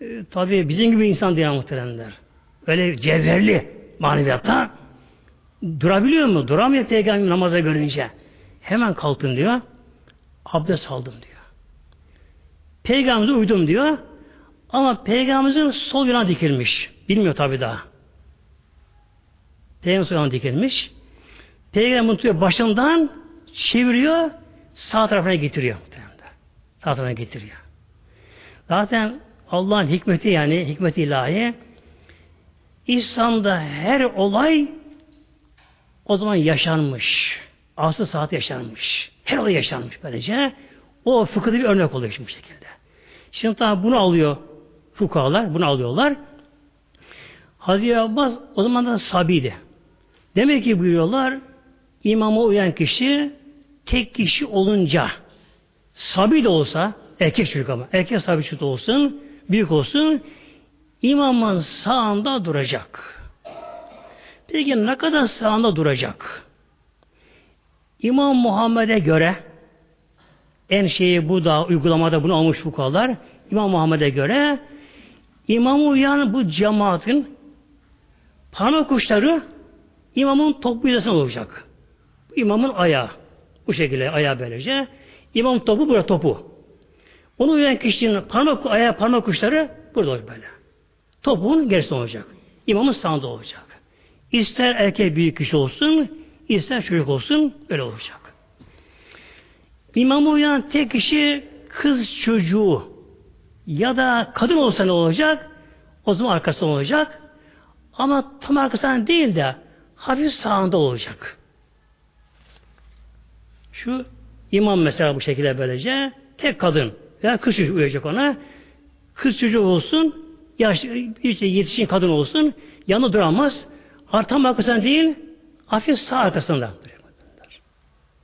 A: e, tabi bizim gibi insan değil muhteremler. Öyle cevherli maneviyatta durabiliyor mu? Duramıyor peygamber namaza görünce. Hemen kalktım diyor. Abdest aldım diyor. Peygamberimize uydum diyor. Ama peygamberimizin sol yana dikilmiş. Bilmiyor tabi daha. Peygamber sol yana dikilmiş. Peygamber tutuyor başından çeviriyor sağ tarafına getiriyor. Sağ tarafına getiriyor. Zaten Allah'ın hikmeti yani hikmet ilahi İslam'da her olay o zaman yaşanmış. Aslı saat yaşanmış. Her olay yaşanmış böylece. O fıkıhda bir örnek oluyor şimdi bu şekilde. Şimdi tabi bunu alıyor fukahalar, bunu alıyorlar. Hazreti Abbas o zaman da sabiydi. Demek ki buyuruyorlar imama uyan kişi tek kişi olunca sabi de olsa erkek çocuk ama erkek sabi çocuk olsun büyük olsun imamın sağında duracak. Peki ne kadar sağında duracak? İmam Muhammed'e göre en şeyi bu da uygulamada bunu almış fukalar. İmam Muhammed'e göre imamı uyan bu cemaatin parmak uçları imamın top hizasında olacak. İmamın ayağı. Bu şekilde ayağı böylece. İmam topu burada topu. Onu uyan kişinin parmak ayağı parmak uçları burada olacak böyle. Topun gerisi olacak. İmamın sağında olacak. İster erkek büyük kişi olsun, ister çocuk olsun, öyle olacak. İmamı uyan tek kişi kız çocuğu ya da kadın olsa ne olacak? O zaman arkasında olacak. Ama tam arkasından değil de hafif sağında olacak. Şu imam mesela bu şekilde böylece tek kadın veya kız çocuğu uyacak ona. Kız çocuğu olsun, yaşlı, işte yetişkin kadın olsun, yanı duramaz. Artan arkasından değil, hafif sağ arkasında.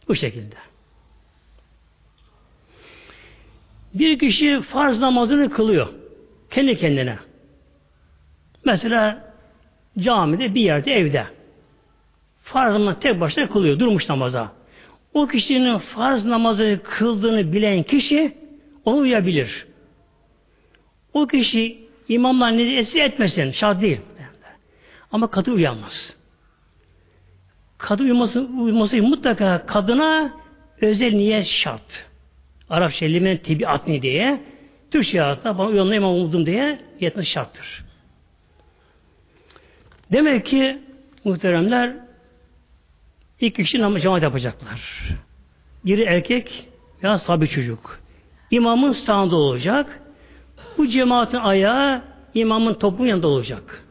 A: Bu şekilde. Bir kişi farz namazını kılıyor. Kendi kendine. Mesela camide bir yerde evde. Farz namazı tek başına kılıyor. Durmuş namaza. O kişinin farz namazı kıldığını bilen kişi onu uyabilir. O kişi imamlar ne esir etmesin. Şart değil. Ama kadın uyanmaz. Kadın uyuması, uyuması mutlaka kadına özel niyet şart. Arapça limen tebiatni diye Türkçe hayatta bana uyanma imam oldum diye yetmesi şarttır. Demek ki muhteremler iki kişi namaz cemaat yapacaklar. Biri erkek ya sabi çocuk. İmamın sağında olacak. Bu cemaatin ayağı imamın topun yanında olacak.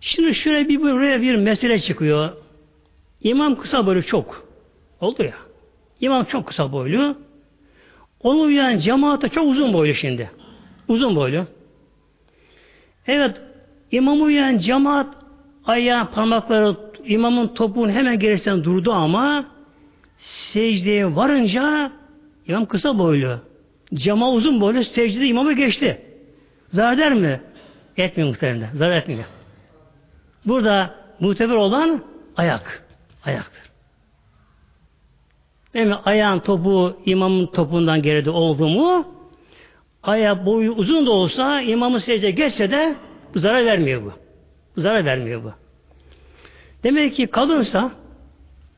A: Şimdi şöyle bir buraya bir mesele çıkıyor. İmam kısa boylu çok. Oldu ya. İmam çok kısa boylu. Onu uyan cemaate çok uzun boylu şimdi. Uzun boylu. Evet, imamı uyan cemaat ayağı parmakları imamın topuğun hemen gerisinden durdu ama secdeye varınca imam kısa boylu. Cama uzun boylu secdede imamı geçti. Zarar eder mi? Etmiyor muhtemelen. Zarar etmiyor. Burada muteber olan ayak. Ayaktır. Değil Ayağın topu imamın topundan geride oldu mu ayağı boyu uzun da olsa imamı secde geçse de zarar vermiyor bu. Zarar vermiyor bu. Demek ki kadınsa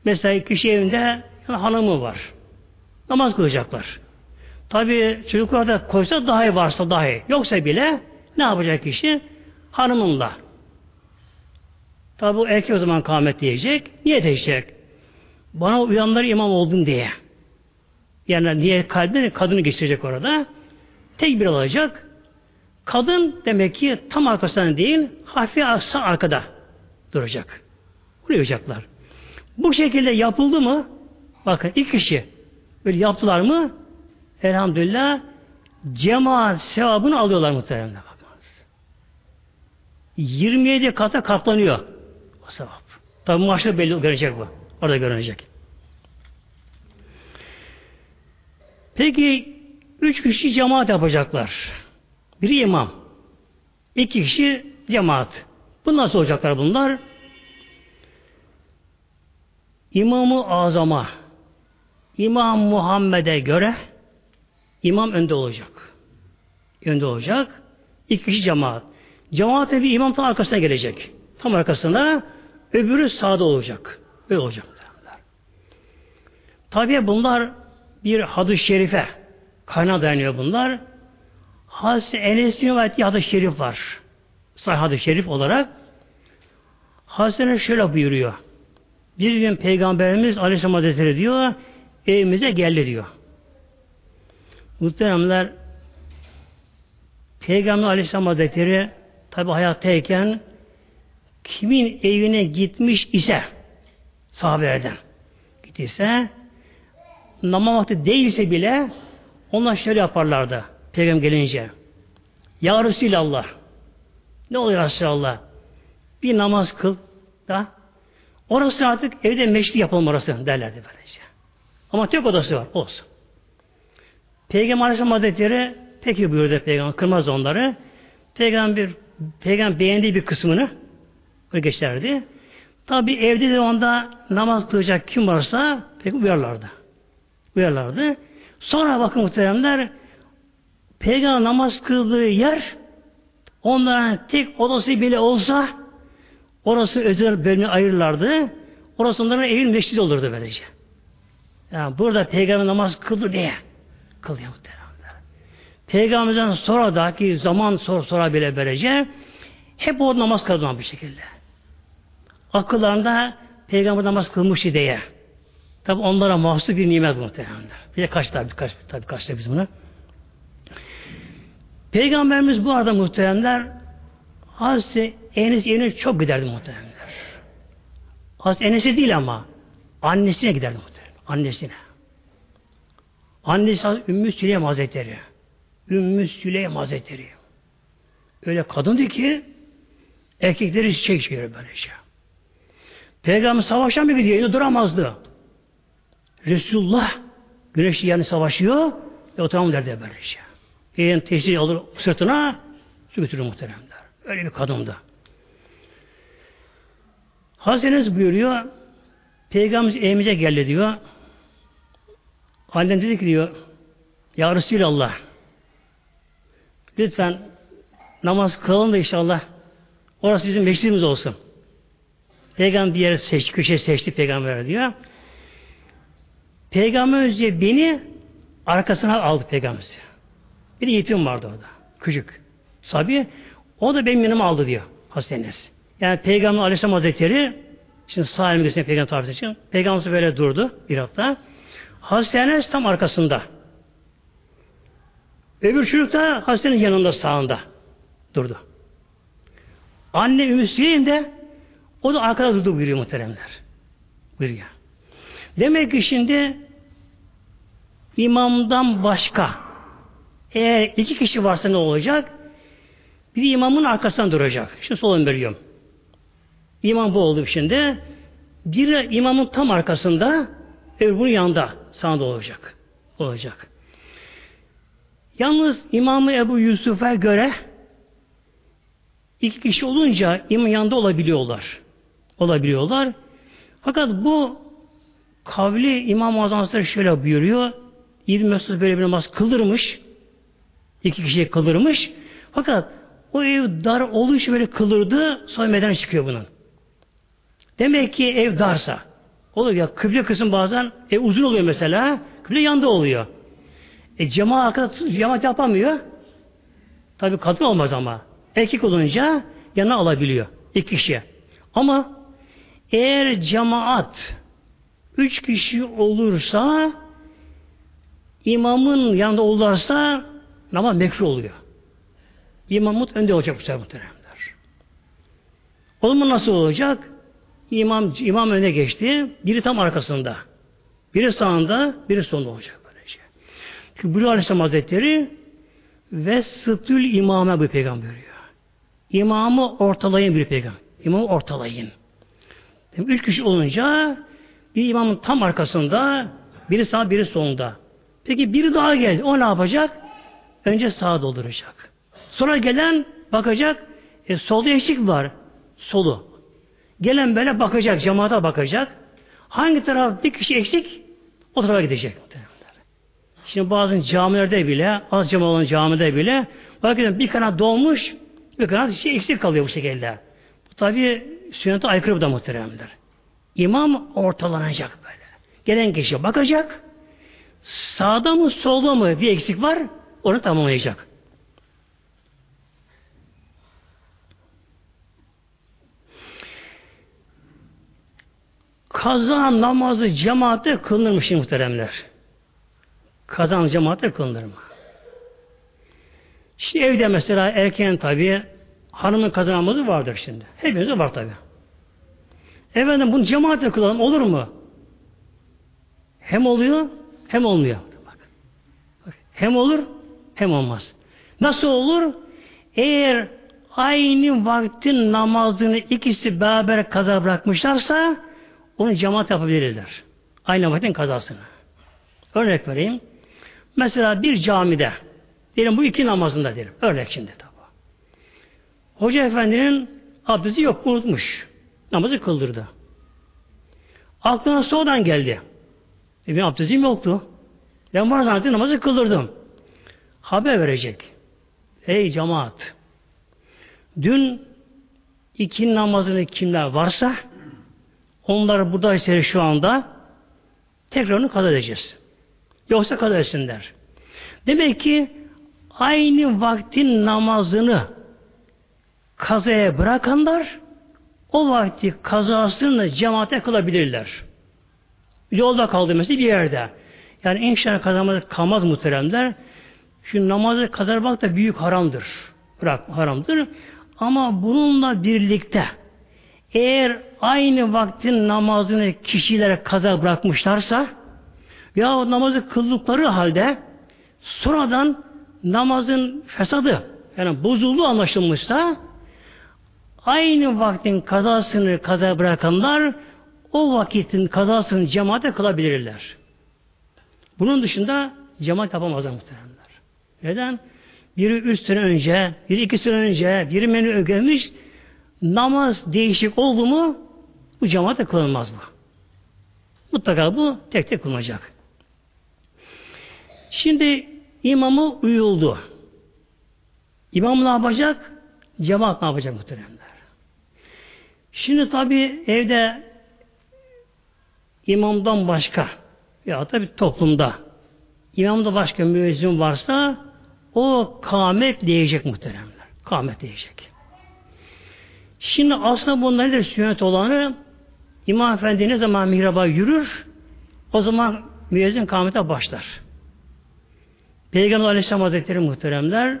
A: mesela kişi evinde hanımı var. Namaz kılacaklar. Tabi çocuklar da koysa daha iyi varsa daha iyi. Yoksa bile ne yapacak kişi? Hanımınla. Tabi bu erkek o zaman kâhmet diyecek. Niye diyecek? Bana uyanları imam oldun diye. Yani niye kalbine kadını geçirecek orada. Tek bir olacak. Kadın demek ki tam arkasından değil, hafif sağ arkada duracak. Uyuyacaklar. Bu şekilde yapıldı mı? Bakın ilk kişi böyle yaptılar mı? Elhamdülillah cemaat sevabını alıyorlar muhtemelen. Bakınız. 27 kata katlanıyor o sevap. Tabi maaşta belli görecek bu. Orada görünecek. Peki üç kişi cemaat yapacaklar. Biri imam. iki kişi cemaat. Bu nasıl olacaklar bunlar? İmamı azama İmam Muhammed'e göre imam önde olacak. Önde olacak. İki kişi cemaat. Cemaate bir imam tam arkasına gelecek. Tam arkasına öbürü sağda olacak. Öyle olacak. Tabii bunlar bir hadis-i şerife kaynağı dayanıyor bunlar. Hazreti Enes'in rivayeti hadis-i şerif var. Sahih hadis-i şerif olarak Hazreti şöyle buyuruyor. Bir gün Peygamberimiz Aleyhisselam Hazretleri diyor, evimize geldi diyor. Muhteremler Peygamber Aleyhisselam Hazretleri tabi hayattayken kimin evine gitmiş ise sahabelerden gittiyse namaz vakti değilse bile onlar şöyle yaparlardı Peygamber gelince. Ya Resulallah ne oluyor Resulallah? Bir namaz kıl da orası artık evde meşri yapalım orası derlerdi böylece. Ama tek odası var. Olsun. Peygamber Aleyhisselam Hazretleri peki buyurdu Peygamber. Kırmaz onları. Peygamber, Peygamber beğendiği bir kısmını öyle geçerdi. Tabi evde de onda namaz kılacak kim varsa pek uyarlardı. Uyarlardı. Sonra bakın muhteremler Peygamber namaz kıldığı yer onların tek odası bile olsa orası özel bölümü ayırırlardı. Orası onların evin meşridi olurdu böylece. Yani burada peygamber namaz kıldı diye kılıyor muhtemelen. Peygamberden sonra da ki zaman sor sonra bile böylece hep o namaz kılıyor bir şekilde. Akıllarında peygamber namaz kılmış diye. Tabi onlara mahsus bir nimet muhtemelen. Bir de kaç tabi kaç tabi kaç tabi biz buna. Peygamberimiz bu arada muhteremler Hazreti Enes yerine çok giderdi muhteremler. Hazreti Enes'e değil ama annesine giderdi muhteremler. Annesine. Annesi Ümmü Süleym Hazretleri. Ümmü Süleym Hazretleri. Öyle kadındı ki erkekleri çek çekiyor böylece. Peygamber savaşan bir gidiyor. Duramazdı. Resulullah güneş yani savaşıyor ve oturamam derdi böylece. Eğen teşhir alır sırtına su götürür muhteremler. Öyle bir kadındı. Hazreti buyuruyor Peygamberimiz evimize geldi diyor. Annem dedi ki diyor Ya Resulallah lütfen namaz kılalım da inşallah orası bizim meclisimiz olsun. Peygamber bir yere seçti, köşe seçti peygamber diyor. Peygamber önce beni arkasına aldı peygamber. Bir yetim vardı orada. Küçük. Sabi. O da benim yanıma aldı diyor. Hazreti Yani Peygamber Aleyhisselam Hazretleri şimdi sağ elimi Peygamber tarifesi için. Peygamber böyle durdu bir hafta. Hazreti Enes tam arkasında. Öbür çocuk da Hazretin yanında sağında durdu. Anne Ümmü de o da arkada durdu buyuruyor muhteremler. Buyuruyor. Demek ki şimdi imamdan başka eğer iki kişi varsa ne olacak? Bir imamın arkasından duracak. Şimdi solun veriyorum. İmam bu oldu şimdi. Bir imamın tam arkasında öbürünün yanında sağda olacak. Olacak. Yalnız İmamı Ebu Yusuf'a göre iki kişi olunca imam yanında olabiliyorlar. Olabiliyorlar. Fakat bu kavli İmam-ı Azam şöyle buyuruyor. İbn Mesud böyle bir namaz kıldırmış. İki kişiye kıldırmış. Fakat o ev dar olduğu için böyle kılırdı. Sonra çıkıyor bunun. Demek ki ev darsa. Olur ya kıble kısım bazen ev uzun oluyor mesela. Kıble yanda oluyor. E cemaat, cemaat yapamıyor. Tabi kadın olmaz ama. Erkek olunca yana alabiliyor. İki kişi. Ama eğer cemaat üç kişi olursa imamın yanında olursa namaz mekruh oluyor. İmamut önde olacak bu sefer muhteremler. O zaman nasıl olacak? İmam, imam öne geçti. Biri tam arkasında. Biri sağında, biri solunda olacak böylece. Çünkü Bülü Aleyhisselam Hazretleri ve sıtül imame bu peygamber diyor. İmamı ortalayın bir peygamber. İmamı ortalayın. Üç kişi olunca bir imamın tam arkasında, biri sağ, biri solunda. Peki biri daha geldi. O ne yapacak? Önce sağa dolduracak. Sonra gelen bakacak, e, solda eşlik var. Solu. Gelen böyle bakacak, cemaate bakacak. Hangi taraf bir kişi eksik, o tarafa gidecek. Şimdi bazı camilerde bile, az cami olan camide bile bakın bir kanat dolmuş, bir kanat şey eksik kalıyor bu şekilde. Bu tabi sünnete aykırı bu da muhteremler. İmam ortalanacak böyle. Gelen kişi bakacak, sağda mı solda mı bir eksik var, onu tamamlayacak. Kaza namazı cemaatte kılınırmış muhteremler. Kazan cemaatte kılınır mı? Şimdi evde mesela erken tabi hanımın kaza namazı vardır şimdi. Hepimizde var tabi. Efendim bunu cemaatle kılalım olur mu? Hem oluyor hem olmuyor. Bak. Hem olur hem olmaz. Nasıl olur? Eğer aynı vaktin namazını ikisi beraber kaza bırakmışlarsa onu cemaat yapabilirler. Aynı vaktin kazasını. Örnek vereyim. Mesela bir camide diyelim bu iki namazında diyelim. Örnek şimdi tabi. Hoca efendinin abdesti yok unutmuş. Namazı kıldırdı. Aklına sonradan geldi. E benim abdestim yoktu. Ben var zannettim namazı kıldırdım. Haber verecek. Ey cemaat! Dün iki namazını kimler varsa onlar buradaysa şu anda tekrar onu kaza edeceğiz. Yoksa kaza etsinler. Demek ki aynı vaktin namazını kazaya bırakanlar o vakti kazasını cemaate kılabilirler. Yolda kaldı mesela bir yerde. Yani inşallah kazanmaz kalmaz muhteremler. Şu namazı kazanmak da büyük haramdır. Bırak haramdır. Ama bununla birlikte eğer aynı vaktin namazını kişilere kaza bırakmışlarsa ya namazı kıldıkları halde sonradan namazın fesadı yani bozulduğu anlaşılmışsa aynı vaktin kazasını kaza bırakanlar o vakitin kazasını cemaate kılabilirler. Bunun dışında cemaat yapamazlar muhteremler. Neden? Biri üç sene önce, biri iki sene önce, biri menü ögemiş, namaz değişik oldu mu bu cemaate kılınmaz bu. Mutlaka bu tek tek kılınacak. Şimdi imamı uyuldu. İmam ne yapacak? Cemaat ne yapacak muhteremler? Şimdi tabi evde imamdan başka ya da bir toplumda imamda başka müezzin varsa o kâmet diyecek muhteremler. Kâmet diyecek. Şimdi aslında bunlar nedir sünnet olanı? İmam Efendi ne zaman mihraba yürür o zaman müezzin kâmete başlar. Peygamber Aleyhisselam Hazretleri muhteremler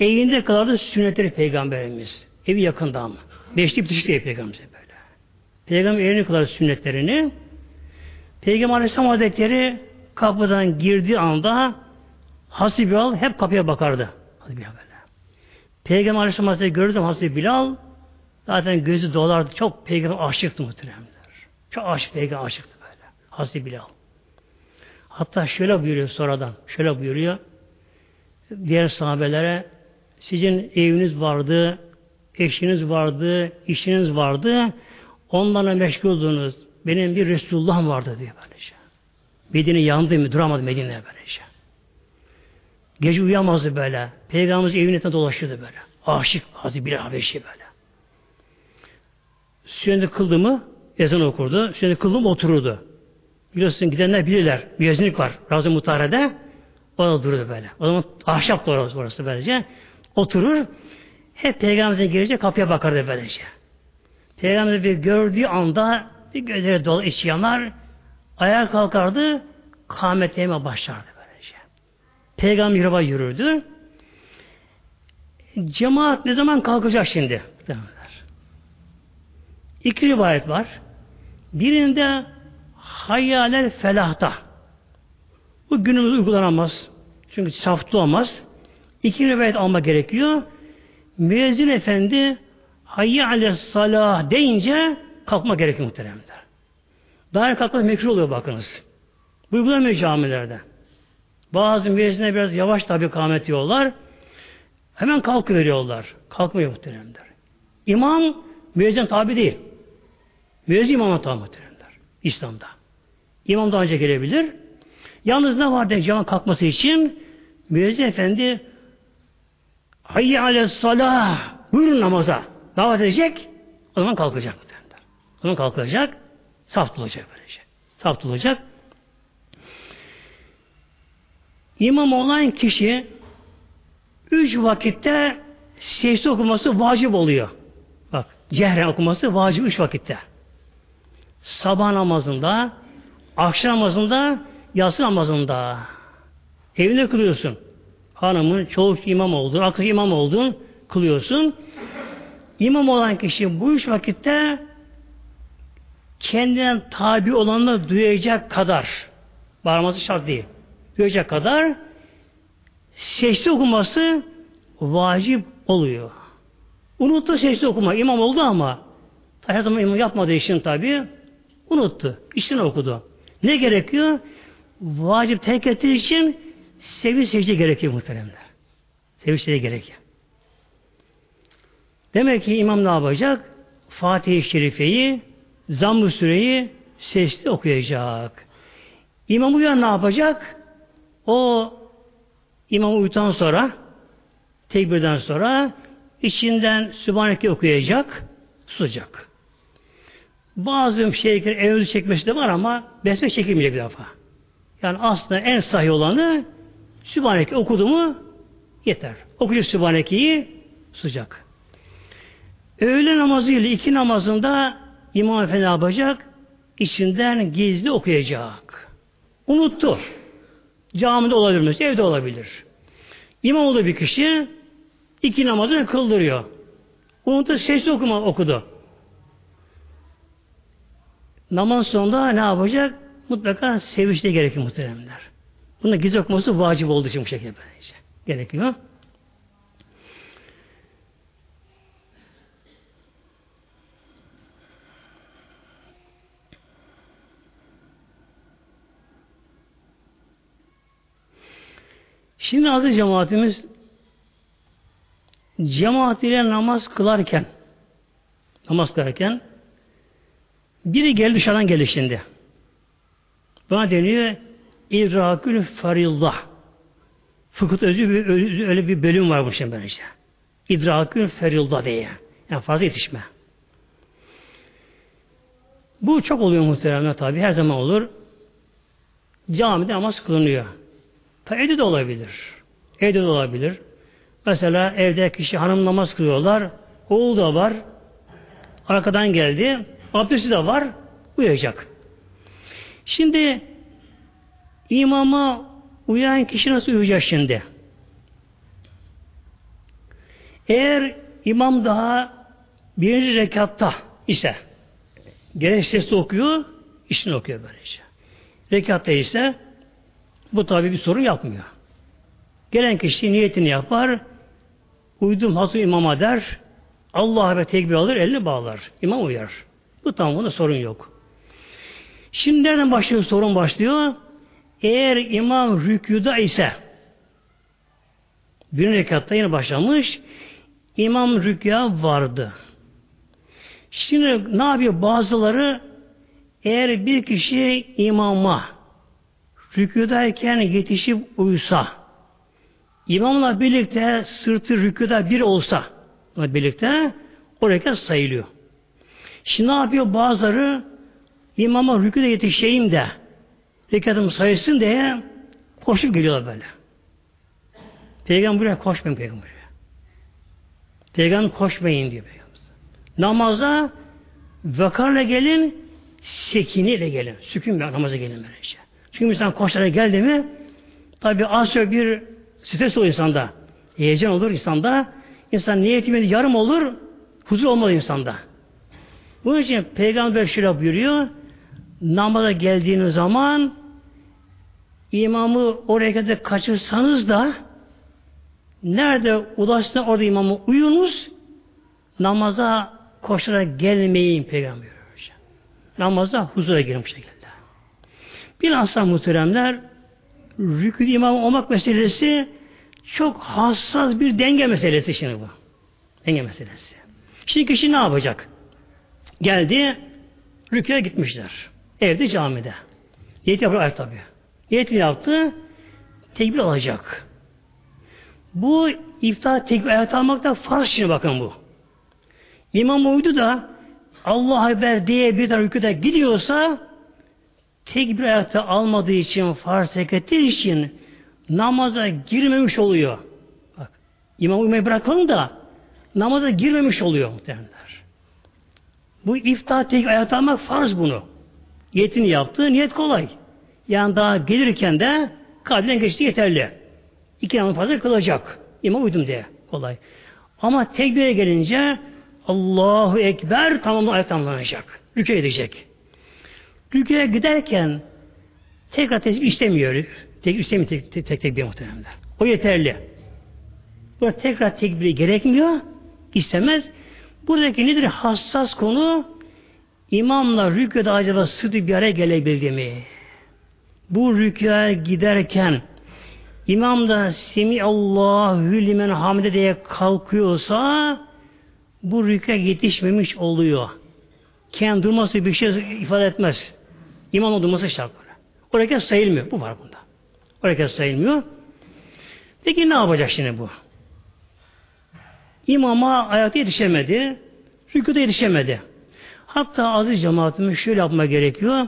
A: evinde kalardı sünnetleri peygamberimiz. Evi yakında ama. Beşli bitişik değil peygamberimize böyle. Peygamber evine kadar sünnetlerini Peygamber Aleyhisselam Hazretleri kapıdan girdiği anda Hasbi Bilal hep kapıya bakardı. Hadi Bilal böyle. Peygamber Aleyhisselam Hazretleri gördüğü zaman Hasbi Bilal zaten gözü dolardı. Çok peygamber aşıktı muhteremler. Çok aşık peygamber aşıktı böyle. Hasbi Bilal. Hatta şöyle buyuruyor sonradan. Şöyle buyuruyor. Diğer sahabelere sizin eviniz vardı, eşiniz vardı, işiniz vardı. Onlarla meşguldunuz. Benim bir Resulullah'ım vardı diye böylece. Medine yandı mı? Duramadı Medine böylece. Gece uyuyamazdı böyle. Peygamberimiz evin dolaşıyordu böyle. Aşık Hazreti bir Habeşi böyle. Sünneti kıldı mı ezan okurdu. Sünneti kıldı mı otururdu. Biliyorsun gidenler bilirler. Yazınlık var. Razı Mutare'de. O da dururdu böyle. O zaman ahşap da orası, böylece. Oturur. Hep Peygamberimize girecek kapıya bakardı böylece. Peygamber bir gördüğü anda bir gözleri dolu iç yanar, ayağa kalkardı, kâhmet başlardı böylece. Peygamber yürüme yürürdü. Cemaat ne zaman kalkacak şimdi? Demeler. İki rivayet var. Birinde hayyaler felahta. Bu günümüz uygulanamaz. Çünkü saftı olmaz. İki rivayet alma gerekiyor. Müezzin efendi hayye ale salah deyince kalkma gerekiyor muhteremler. Daha kalkmak mekruh oluyor bakınız. Bu uygulamıyor camilerde. Bazı müezzinler biraz yavaş tabi kâmet yollar. Hemen kalkıveriyorlar. Kalkmıyor muhteremler. İmam müezzin tabi değil. Müezzin tabi muhteremler. İslam'da. İmam daha önce gelebilir. Yalnız ne var diye cemaat kalkması için müezzin efendi hayye ale salah buyurun namaza davet edecek o zaman kalkacak. O zaman kalkacak saf tutulacak böylece. Saf tutulacak. İmam olan kişi üç vakitte secde okuması vacip oluyor. Bak cehren okuması vacip üç vakitte. Sabah namazında, akşam namazında, yatsı namazında. Evinde kılıyorsun. Hanımın çoluk imam olduğun, akıl imam olduğun kılıyorsun. İmam olan kişi bu üç vakitte kendinden tabi olanla duyacak kadar bağırması şart değil. Duyacak kadar secde okuması vacip oluyor. Unuttu secde okuma. İmam oldu ama her zaman imam yapmadığı için tabi unuttu. İşini okudu. Ne gerekiyor? Vacip terk ettiği için sevgi secde gerekiyor muhteremler. Sevgi secde gerekiyor. Demek ki imam ne yapacak? Fatih-i Şerife'yi, Zamm-ı Süreyi sesli okuyacak. İmam uyan ne yapacak? O imam uyutan sonra tekbirden sonra içinden Sübhaneke okuyacak, susacak. Bazı şeyler evvel çekmesi de var ama besme çekilmeyecek bir defa. Yani aslında en sahih olanı Sübhaneke okudu mu yeter. Okuyacak Sübhaneke'yi susacak. Öğle namazı ile iki namazında İmam Efendi yapacak? İçinden gizli okuyacak. Unuttu. Camide olabilir mesela, evde olabilir. İmam oldu bir kişi iki namazını kıldırıyor. Unuttu sesli okuma okudu. Namaz sonunda ne yapacak? Mutlaka sevinçte gerekir muhteremler. Bunda gizli okuması vacip olduğu için bu şekilde böylece. Gerekiyor. Şimdi aziz cemaatimiz cemaat ile namaz kılarken namaz kılarken biri geldi dışarıdan geldi şimdi. Bana deniyor idrakül farillah. Fıkıh özü bir, özü, öyle bir bölüm var bu şimdi böylece. İdrakül ferillah diye. Yani fazla yetişme. Bu çok oluyor muhteremler tabi. Her zaman olur. Camide namaz kılınıyor. Ta evde de olabilir. Evde de olabilir. Mesela evde kişi hanım namaz kılıyorlar. Oğul da var. Arkadan geldi. Abdesti de var. Uyuyacak. Şimdi imama uyan kişi nasıl uyuyacak şimdi? Eğer imam daha birinci rekatta ise gerek sesli okuyor, işini okuyor böylece. Rekatta ise bu tabi bir sorun yapmıyor. Gelen kişi niyetini yapar, uydum hatun imama der, Allah ve tekbir alır, elini bağlar. İmam uyar. Bu tamam, bunda sorun yok. Şimdi nereden başlıyor sorun başlıyor? Eğer imam rüküda ise bir rekatta yine başlamış imam rükya vardı. Şimdi ne yapıyor bazıları eğer bir kişi imama rüküdayken yetişip uysa, imamla birlikte sırtı rüküda bir olsa, birlikte o rekat sayılıyor. Şimdi ne yapıyor bazıları? İmama rüküde yetişeyim de rekatım sayılsın diye koşup geliyorlar böyle. Peygamber koşmayın peygamber. Peygamber koşmayın diyor peygamber. Namaza vakarla gelin sekiniyle gelin. Sükun bir namaza gelin böylece. Çünkü insan koşarak geldi mi tabi az bir stres olur insanda. Heyecan olur insanda. İnsan niyetimi yarım olur. Huzur olmalı insanda. Bunun için Peygamber şöyle buyuruyor. Namaza geldiğiniz zaman imamı o rekete kaçırsanız da nerede ulaştığında orada imamı uyunuz namaza koşarak gelmeyin peygamber. Namaza huzura girin bu şekilde. Bilhassa muhteremler rükû imam olmak meselesi çok hassas bir denge meselesi şimdi bu. Denge meselesi. Şimdi kişi ne yapacak? Geldi, rüküye gitmişler. Evde camide. Niyet yapıyor tabi. Niyetini yaptı, tekbir alacak. Bu iftihar tekbir ayet almak da farz şimdi bakın bu. İmam uydu da Allah Ekber diye bir tane rüküde gidiyorsa tekbir ayeti almadığı için farz ettiği için namaza girmemiş oluyor. Bak, imam uymayı bırakalım da namaza girmemiş oluyor muhtemelenler. Bu iftihar tek ayet almak farz bunu. Niyetini yaptı, niyet kolay. Yani daha gelirken de kalbinden geçti yeterli. İki namaz fazla kılacak. İmam uydum diye. Kolay. Ama tekbire gelince Allahu Ekber tamamla ayet tamamlanacak. Rükû edecek. Rükûya giderken tekrar tesbih istemiyor. Tek istemiyor tek tek, tek, tek bir muhteremler. O yeterli. Burada tekrar tekbiri gerekmiyor. istemez. Buradaki nedir? Hassas konu imamla rükûda acaba sıdı bir araya gelebildi mi? Bu rükûya giderken imam da Semi Allahu limen hamide diye kalkıyorsa bu rükûya yetişmemiş oluyor. Kendi durması bir şey ifade etmez. İmam durması şart. O sayılmıyor. Bu var bunda. O sayılmıyor. Peki ne yapacak şimdi bu? İmama ayakta yetişemedi. Rükûda yetişemedi. Hatta aziz cemaatimiz şöyle yapma gerekiyor.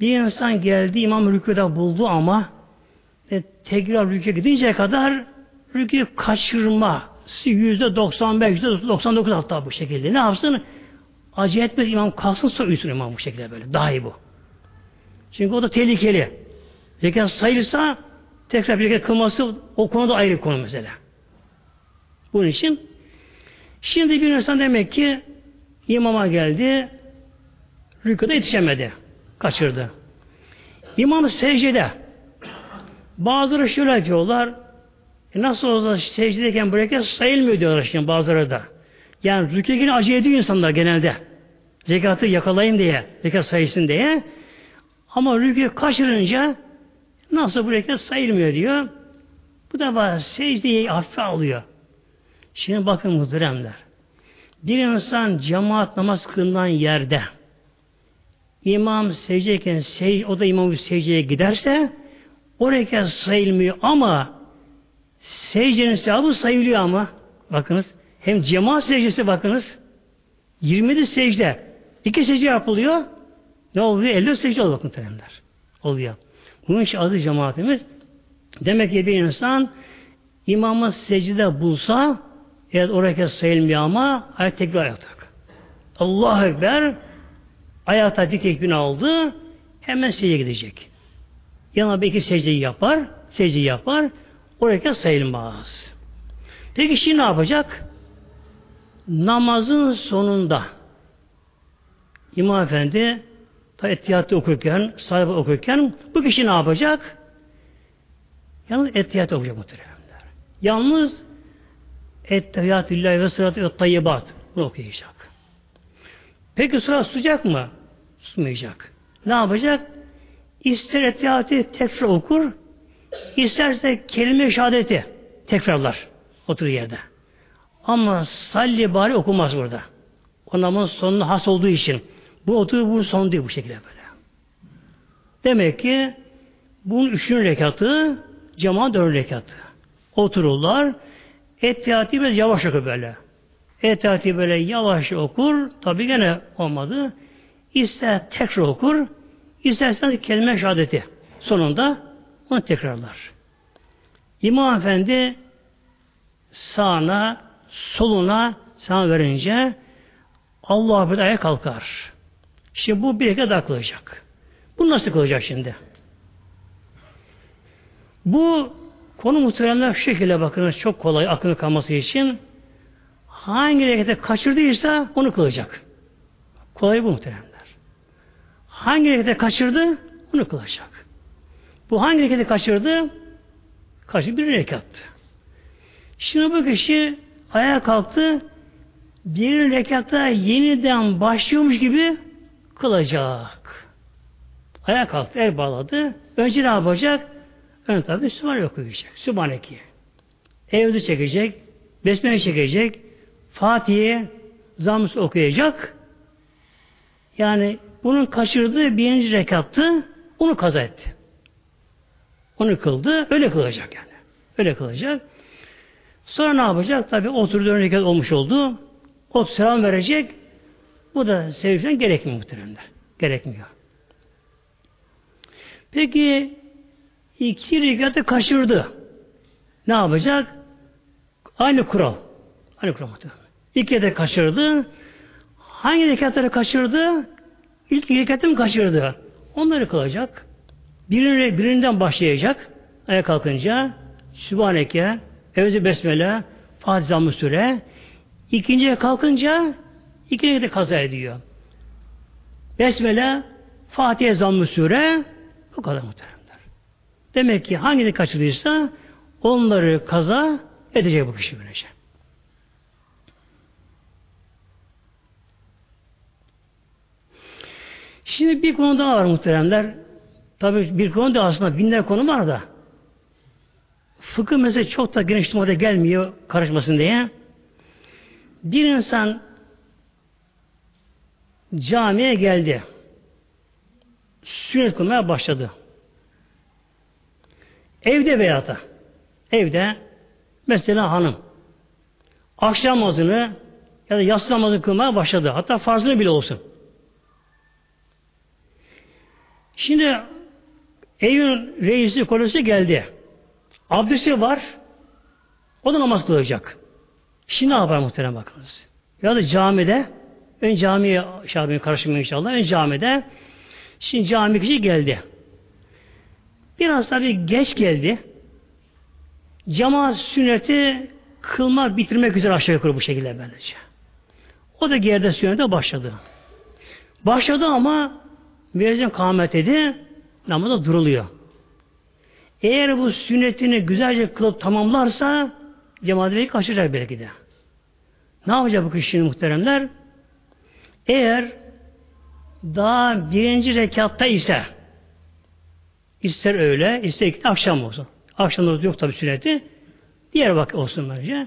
A: Bir insan geldi, imam rükûda buldu ama e, tekrar rükûya gidinceye kadar rükûyu kaçırma yüzde 95, yüzde 99 hatta bu şekilde. Ne yapsın? Acı etmez imam kalsın sonra uyusun imam bu şekilde böyle. Daha iyi bu. Çünkü o da tehlikeli. Zekat sayılırsa tekrar bir kılması o konuda ayrı bir konu mesela. Bunun için şimdi bir insan demek ki imama geldi rükuda yetişemedi. Kaçırdı. İmam secdede bazıları şöyle yapıyorlar e nasıl olsa secdedeyken bu sayılmıyor diyorlar şimdi bazıları da. Yani rükû yine acı ediyor insanlar genelde. Rekatı yakalayın diye, rekat sayısın diye. Ama rükû kaçırınca nasıl bu sayılmıyor diyor. Bu var secdeyi hafife alıyor. Şimdi bakın muhteremler. Bir insan cemaat namaz kılınan yerde imam secdeyken sec o da imam secdeye giderse o rekat sayılmıyor ama secdenin sevabı sayılıyor ama bakınız hem cemaat secdesi bakınız 20'de secde iki secde yapılıyor ne oluyor? 50 secde oluyor bakın terimler. Oluyor. Bunun için adı cemaatimiz demek ki bir insan imamı secde bulsa evet o rekat sayılmıyor ama ayet tekrar ayatak. Allah Ekber ayata dik tekbini aldı hemen secdeye gidecek. Yanına bir iki secdeyi yapar secdeyi yapar o rekat sayılmaz. Peki şimdi ne yapacak? Namazın sonunda İmam Efendi ta etiyatı okurken, sahibi okurken bu kişi ne yapacak? Yalnız etiyatı okuyacak muhteremler. Yalnız Ettehiyyatüllahi ve sıratü tayyibat bunu okuyacak. Peki sıra susacak mı? Susmayacak. Ne yapacak? İster etiyatı tekrar okur, İsterse kelime şehadeti tekrarlar otur yerde. Ama salli bari okumaz burada. O namaz sonuna has olduğu için. Bu otur bu son değil bu şekilde böyle. Demek ki bunun üçüncü rekatı cemaat dört rekatı. Otururlar. Etiyatı biraz yavaş okur böyle. Etiyatı böyle yavaş okur. Tabi gene olmadı. İster tekrar okur. İstersen kelime şehadeti. Sonunda onu tekrarlar. İmam Efendi sağına, soluna sana verince Allah bir ayağa kalkar. İşte bu bir daha kılacak. Bu nasıl kılacak şimdi? Bu konu muhteremler şu şekilde bakınız çok kolay aklını kalması için hangi rekete kaçırdıysa onu kılacak. Kolay bu muhteremler. Hangi rekete kaçırdı onu kılacak. Bu hangi rekete kaçırdı? Kaçırdı bir rekattı. Şimdi bu kişi ayağa kalktı bir rekatta yeniden başlıyormuş gibi kılacak. Ayağa kalktı, el bağladı. Önce ne yapacak? Ön tabi Sübhane okuyacak. Sübhaneke. Evde çekecek, Besmele çekecek, Fatih'e Zamus okuyacak. Yani bunun kaçırdığı birinci rekattı, onu kaza etti. Onu kıldı, öyle kılacak yani. Öyle kılacak. Sonra ne yapacak? Tabi oturduğu rekat olmuş oldu. O selam verecek. Bu da sevişten gerekmiyor muhteremler. Gerekmiyor. Peki iki rekatı kaçırdı. Ne yapacak? Aynı kural. Aynı kural muhtemelen. İki de kaçırdı. Hangi rekatları kaçırdı? İlk rekatı mı kaçırdı? Onları kılacak. Birini, birinden başlayacak. Ayağa kalkınca Sübhaneke, Evzi Besmele, Fatih Zammı Süre. İkinciye kalkınca ikinci de kaza ediyor. Besmele, Fatih'e Zammı Süre bu kadar muhteremler. Demek ki hangini kaçırdıysa onları kaza edecek bu kişi böylece. Şimdi bir konu daha var muhteremler. Tabi bir konu da aslında binler konu var da fıkıh mesela çok da geniş numara gelmiyor karışmasın diye. Bir insan camiye geldi. Sünnet kılmaya başladı. Evde veya da evde mesela hanım akşam namazını ya da yatsı namazını kılmaya başladı. Hatta farzını bile olsun. Şimdi evin reisi kolesi geldi. Abdesti var. O da namaz kılacak. Şimdi ne yapar muhterem bakınız. Ya da camide ön camiye şahabine karışmıyor inşallah. Ön camide şimdi cami kişi geldi. Biraz tabi geç geldi. Cemaat sünneti kılma bitirmek üzere aşağı yukarı bu şekilde böylece. O da geride sünnete başladı. Başladı ama müezzin kâhmet edi, namaza duruluyor. Eğer bu sünnetini güzelce kılıp tamamlarsa cemaat belki kaçacak belki de. Ne yapacak bu kişinin muhteremler? Eğer daha birinci rekatta ise ister öyle, ister iki akşam olsun. Akşam yok tabi sünneti. Diğer vakit olsun bence.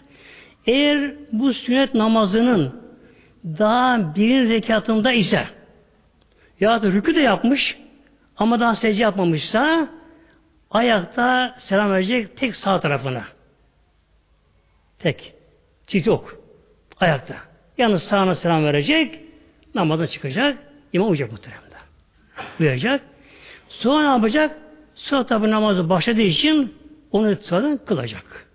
A: Eğer bu sünnet namazının daha birinci rekatında ise ya da rükü de yapmış ama daha secde yapmamışsa ayakta selam verecek tek sağ tarafına. Tek. Çift yok. Ayakta. Yalnız sağına selam verecek, namaza çıkacak, imam uyacak muhteremde. Uyacak. Sonra ne yapacak? Sonra tabi namazı başladığı için onu sonra kılacak.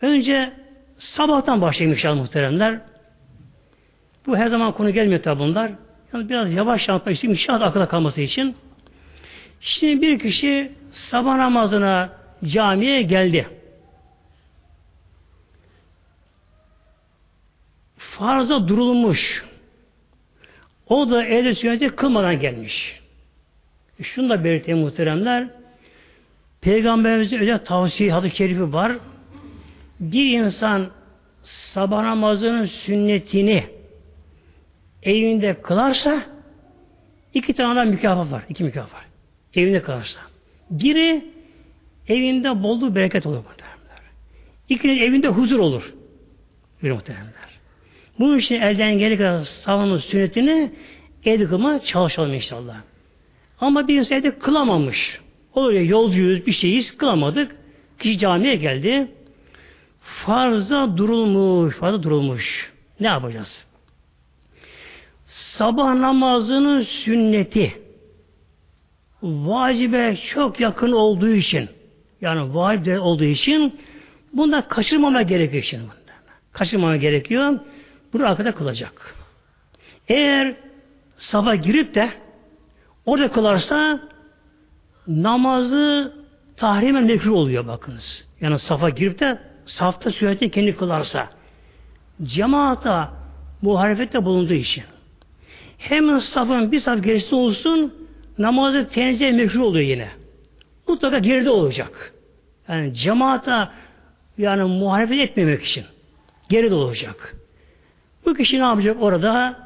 A: Önce sabahtan başlayayım inşallah muhteremler. Bu her zaman konu gelmiyor tabi bunlar. Yani biraz yavaş anlatmak istiyorum inşallah akılda kalması için. Şimdi bir kişi sabah namazına camiye geldi. Farza durulmuş. O da evde sünneti kılmadan gelmiş. Şunu da belirteyim muhteremler. Peygamberimizin özel tavsiye hadis-i şerifi var. Bir insan sabah namazının sünnetini evinde kılarsa iki tane mükafat var. iki mükafat var. Evinde kalırsa. Biri evinde bolluk bereket olur muhteremler. İkincisi evinde huzur olur. Bir muhteremler. Bunun için elden gelir kadar savunun sünnetini evde kılma çalışalım inşallah. Ama bir evde kılamamış. Olur ya yolcuyuz, bir şeyiz, kılamadık. Kişi camiye geldi. Farza durulmuş, farza durulmuş. Ne yapacağız? Sabah namazının sünneti vacibe çok yakın olduğu için yani vacip olduğu için bunda kaçırmama gerekiyor şimdi. Kaçırmama gerekiyor. Bunu arkada kılacak. Eğer safa girip de orada kılarsa namazı tahrimen mekruh oluyor bakınız. Yani safa girip de safta sünneti kendi kılarsa cemaata muharefette bulunduğu için hemen safın bir saf gerisi olsun namazı tenzih mekruh oluyor yine. Mutlaka geride olacak. Yani cemaata yani muhalefet etmemek için geride olacak. Bu kişi ne yapacak orada?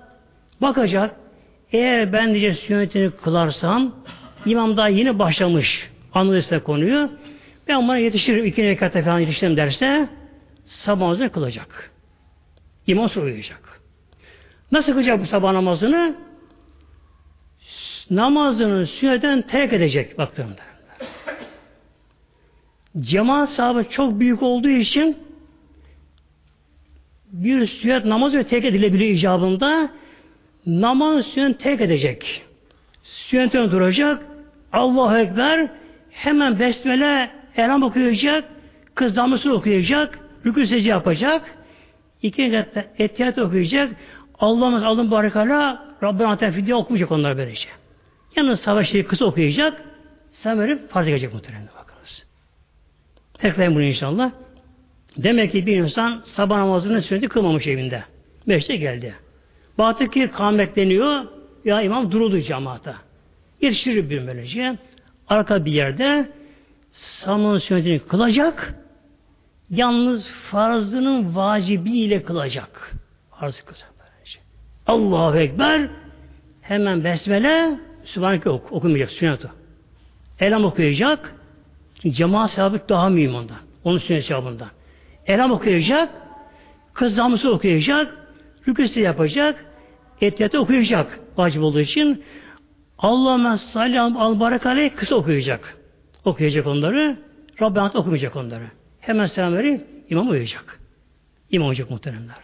A: Bakacak. Eğer ben diye sünnetini kılarsam imam daha yeni başlamış anladıysa konuyu ben bana yetişirim iki rekatta falan yetişirim derse sabah namazını kılacak. İmam uyuyacak. Nasıl kılacak bu sabah namazını? Namazını sünnetten terk edecek baktığımda. Cemaat sahabı çok büyük olduğu için bir sünnet namazı terk edilebiliyor icabında namaz sünnet terk edecek. Sünnetten duracak. Allahu Ekber hemen besmele elham okuyacak. Kız damlasını okuyacak. Rükû yapacak. İki rekatta etiyat okuyacak. Allah'ımız alın barakala Rabbena aten fidye okuyacak onlar böylece. Yalnız savaşı kısa okuyacak. Sen verip farz edecek muhtemelen bakınız. Tekrar bunu inşallah. Demek ki bir insan sabah namazını sünneti kılmamış evinde. Beşte geldi. Baktık ki kametleniyor. Ya imam duruldu cemaata. Yetiştirir bir böylece. Arka bir yerde sabah sünnetini kılacak. Yalnız farzının vacibiyle kılacak. Farzı kılacak. Allahu Ekber hemen besmele Sübhaneke ok okumayacak sünnet o. Elam okuyacak. Cemaat sahabı daha mühim ondan. Onun sünnet sahabından. Elam okuyacak. Kız okuyacak. Rüküsü yapacak. Etiyatı okuyacak. Vacip olduğu için. Allahümme salli al barakale kısa okuyacak. Okuyacak onları. Rabbim okumayacak onları. Hemen selam verip imam uyuyacak. İmam uyuyacak muhteremler.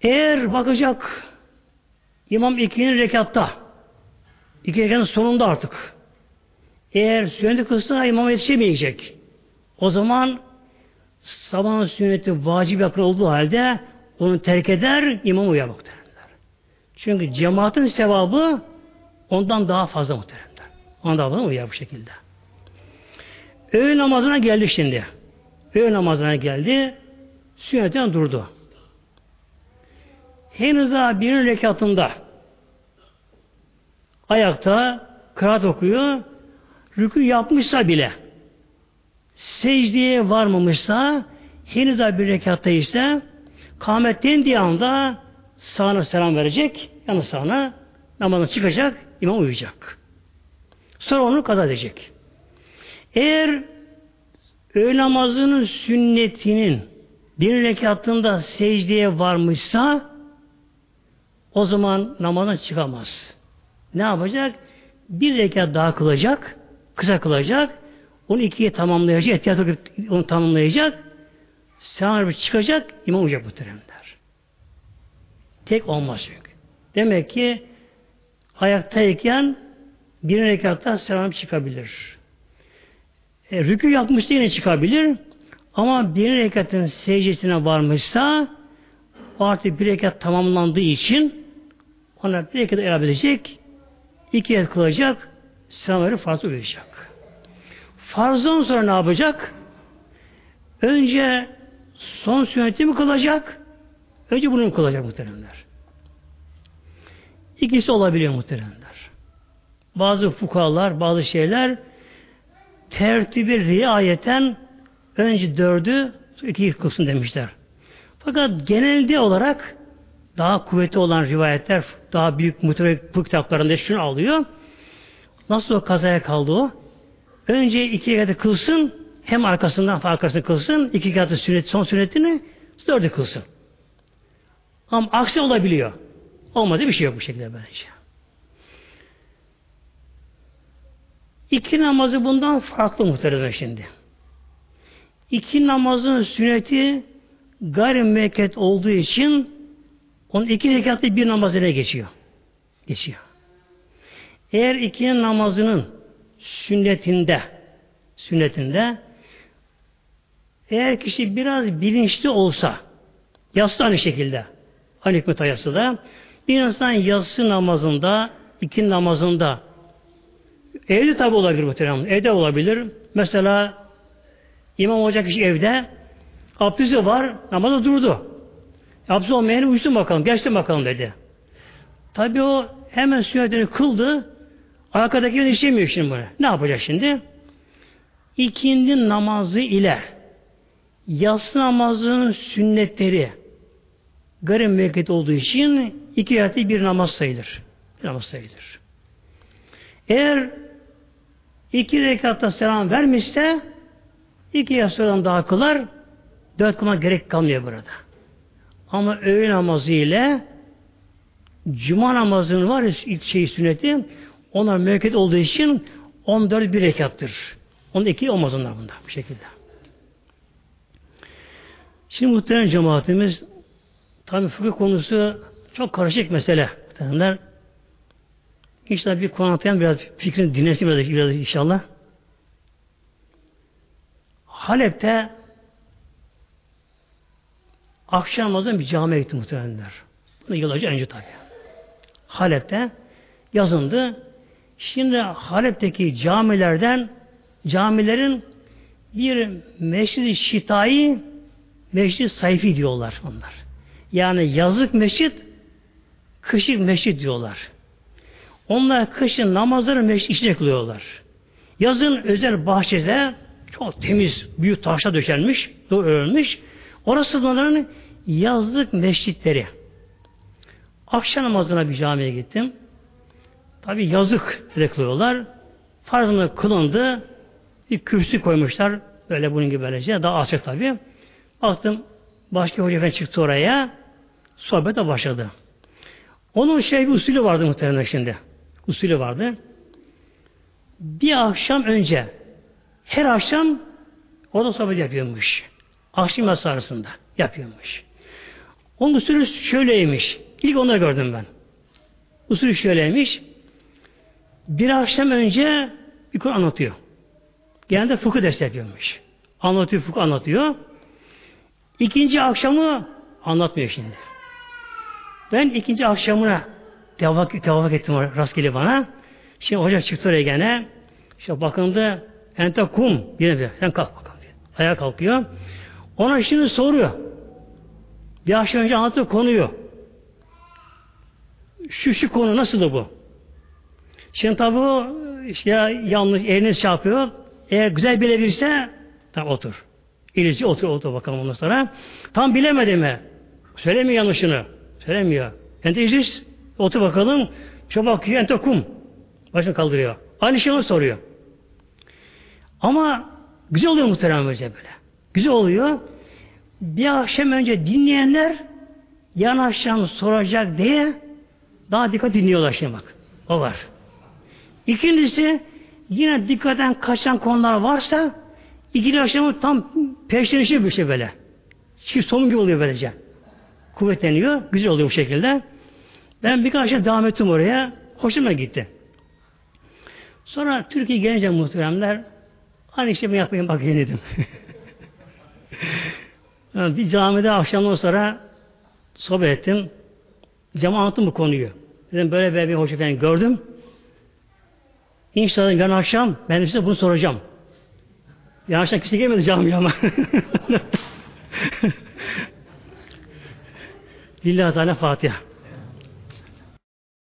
A: Eğer bakacak imam ikinci rekatta iki rekatın sonunda artık eğer sünneti kılsa imam yetişemeyecek. O zaman sabahın sünneti vacip yakın olduğu halde onu terk eder, imam uyar muhteremler. Çünkü cemaatin sevabı ondan daha fazla muhteremler. Ondan daha fazla uyar bu şekilde. Öğün namazına geldi şimdi. Öğün namazına geldi. Sünnetten durdu. Henüz daha bir rekatında ayakta kıraat okuyor. Rükü yapmışsa bile secdeye varmamışsa henüz daha bir rekatta ise kâmet dendiği anda sağına selam verecek. Yani sağına namazına çıkacak, imam uyuyacak. Sonra onu kaza edecek. Eğer öğle namazının sünnetinin bir rekatında secdeye varmışsa o zaman namazdan çıkamaz. Ne yapacak? Bir rekat daha kılacak, kısa kılacak, onu ikiye tamamlayacak, ehtiyat onu tamamlayacak, selam çıkacak, imam uyacak bu teremler. Tek olmaz çünkü. Demek ki ayaktayken bir rekatta selam çıkabilir. E, rükü yapmışsa yine çıkabilir. Ama bir rekatın secdesine varmışsa artık bir rekat tamamlandığı için ona bir rekat ilave edecek, iki rekat kılacak, selam farz uyuyacak. Farzdan sonra ne yapacak? Önce son sünneti mi kılacak? Önce bunu mu kılacak muhteremler? İkisi olabiliyor muhteremler. Bazı fukalar, bazı şeyler tertibi riayeten önce dördü iki kılsın demişler. Fakat genelde olarak daha kuvvetli olan rivayetler daha büyük mutluluk kitaplarında şunu alıyor. Nasıl o kazaya kaldı o? Önce iki rekatı kılsın hem arkasından arkasını kılsın iki rekatı sünnet, son sünnetini dördü kılsın. Ama aksi olabiliyor. Olmadı bir şey yok bu şekilde bence. İki namazı bundan farklı muhtemelen şimdi. İki namazın sünneti gayri meket olduğu için onun iki rekatlı bir namazına geçiyor. Geçiyor. Eğer iki namazının sünnetinde sünnetinde eğer kişi biraz bilinçli olsa yatsı aynı şekilde Aynı hikmet ayası da. Bir insan yatsı namazında, iki namazında evde tabi olabilir muhtemelen. Evde olabilir. Mesela imam olacak kişi evde abdesti var, namaza durdu. Abdest olmayanı uyusun bakalım, geçtim bakalım dedi. Tabi o hemen sünnetini kıldı. Arkadaki işlemiyor şimdi bunu. Ne yapacak şimdi? İkindi namazı ile yatsı namazının sünnetleri garip müekket olduğu için iki rekatı bir namaz sayılır. Bir namaz sayılır. Eğer iki rekatta selam vermişse iki yastıdan daha kılar dört kılma gerek kalmıyor burada. Ama öğle namazı ile cuma namazının var ya ilk şey sünneti onlar müekket olduğu için 14 bir rekattır. Onda iki olmaz onlar bunda bu şekilde. Şimdi muhtemelen cemaatimiz tabi fıkıh konusu çok karışık mesele. Muhtemelenler. İnşallah bir konu anlatayan biraz fikrini dinlesin biraz, biraz inşallah. Halep'te akşam namazında bir camiye gitti muhtemelenler. Bunu yıllarca önce tabi. Halep'te yazındı. Şimdi Halep'teki camilerden camilerin bir meşrid-i şitai meşrid sayfi diyorlar onlar. Yani yazlık meşrit kışlık meşrit diyorlar. Onlar kışın namazları meşrit içine kılıyorlar. Yazın özel bahçede çok temiz büyük taşla döşenmiş, örülmüş. Orası onların yazlık meşritleri. Akşam namazına bir camiye gittim. Tabi yazık de kılıyorlar. Farzını kılındı. Bir kürsü koymuşlar. Böyle bunun gibi böylece. Daha açık tabi. Baktım başka hoca çıktı oraya. Sohbete başladı. Onun şey bir usulü vardı muhtemelen şimdi. Usulü vardı. Bir akşam önce her akşam o da sohbet yapıyormuş. Akşam arasında yapıyormuş. Onun usulü şöyleymiş. İlk onları gördüm ben. Usulü şöyleymiş. Bir akşam önce bir konu anlatıyor. Genelde fıkıh dersi yapıyormuş. Anlatıyor, fıkıh anlatıyor. İkinci akşamı anlatmıyor şimdi. Ben ikinci akşamına tevafuk, tevafuk ettim rastgele bana. Şimdi hoca çıktı oraya gene. İşte bakındı ente kum. Yine bir sen kalk bakalım diye. Ayağa kalkıyor. Ona şimdi soruyor. Bir akşam önce anlattığı konuyu. Şu şu konu nasıl bu? Şimdi tabi o işte yanlış elini şey yapıyor. Eğer güzel bilebilirse tam otur. İlişki otur otur bakalım ondan sonra. Tam bilemedi mi? Söylemiyor yanlışını. Söylemiyor. Ente iclis otur bakalım. Şu bakıyor ente kum. Başını kaldırıyor. Aynı şeyi soruyor. Ama güzel oluyor muhterem böyle. Güzel oluyor. Bir akşam önce dinleyenler yan akşam soracak diye daha dikkat dinliyorlar şimdi bak. O var. İkincisi yine dikkatten kaçan konular varsa ikili akşamı tam peşlenişi bir şey böyle. Çift son gibi oluyor böylece. Kuvvetleniyor. Güzel oluyor bu şekilde. Ben birkaç şey devam ettim oraya. Hoşuma gitti. Sonra Türkiye gelince muhteremler hani işte ben yapayım bakayım dedim. bir camide akşamdan sonra sohbet ettim. Cama anlattım bu konuyu. Dedim böyle böyle bir hoş efendi gördüm. İnşallah yarın akşam ben size bunu soracağım. Akşam kimse gelmedi camiye ama. Lillahi Teala Fatiha.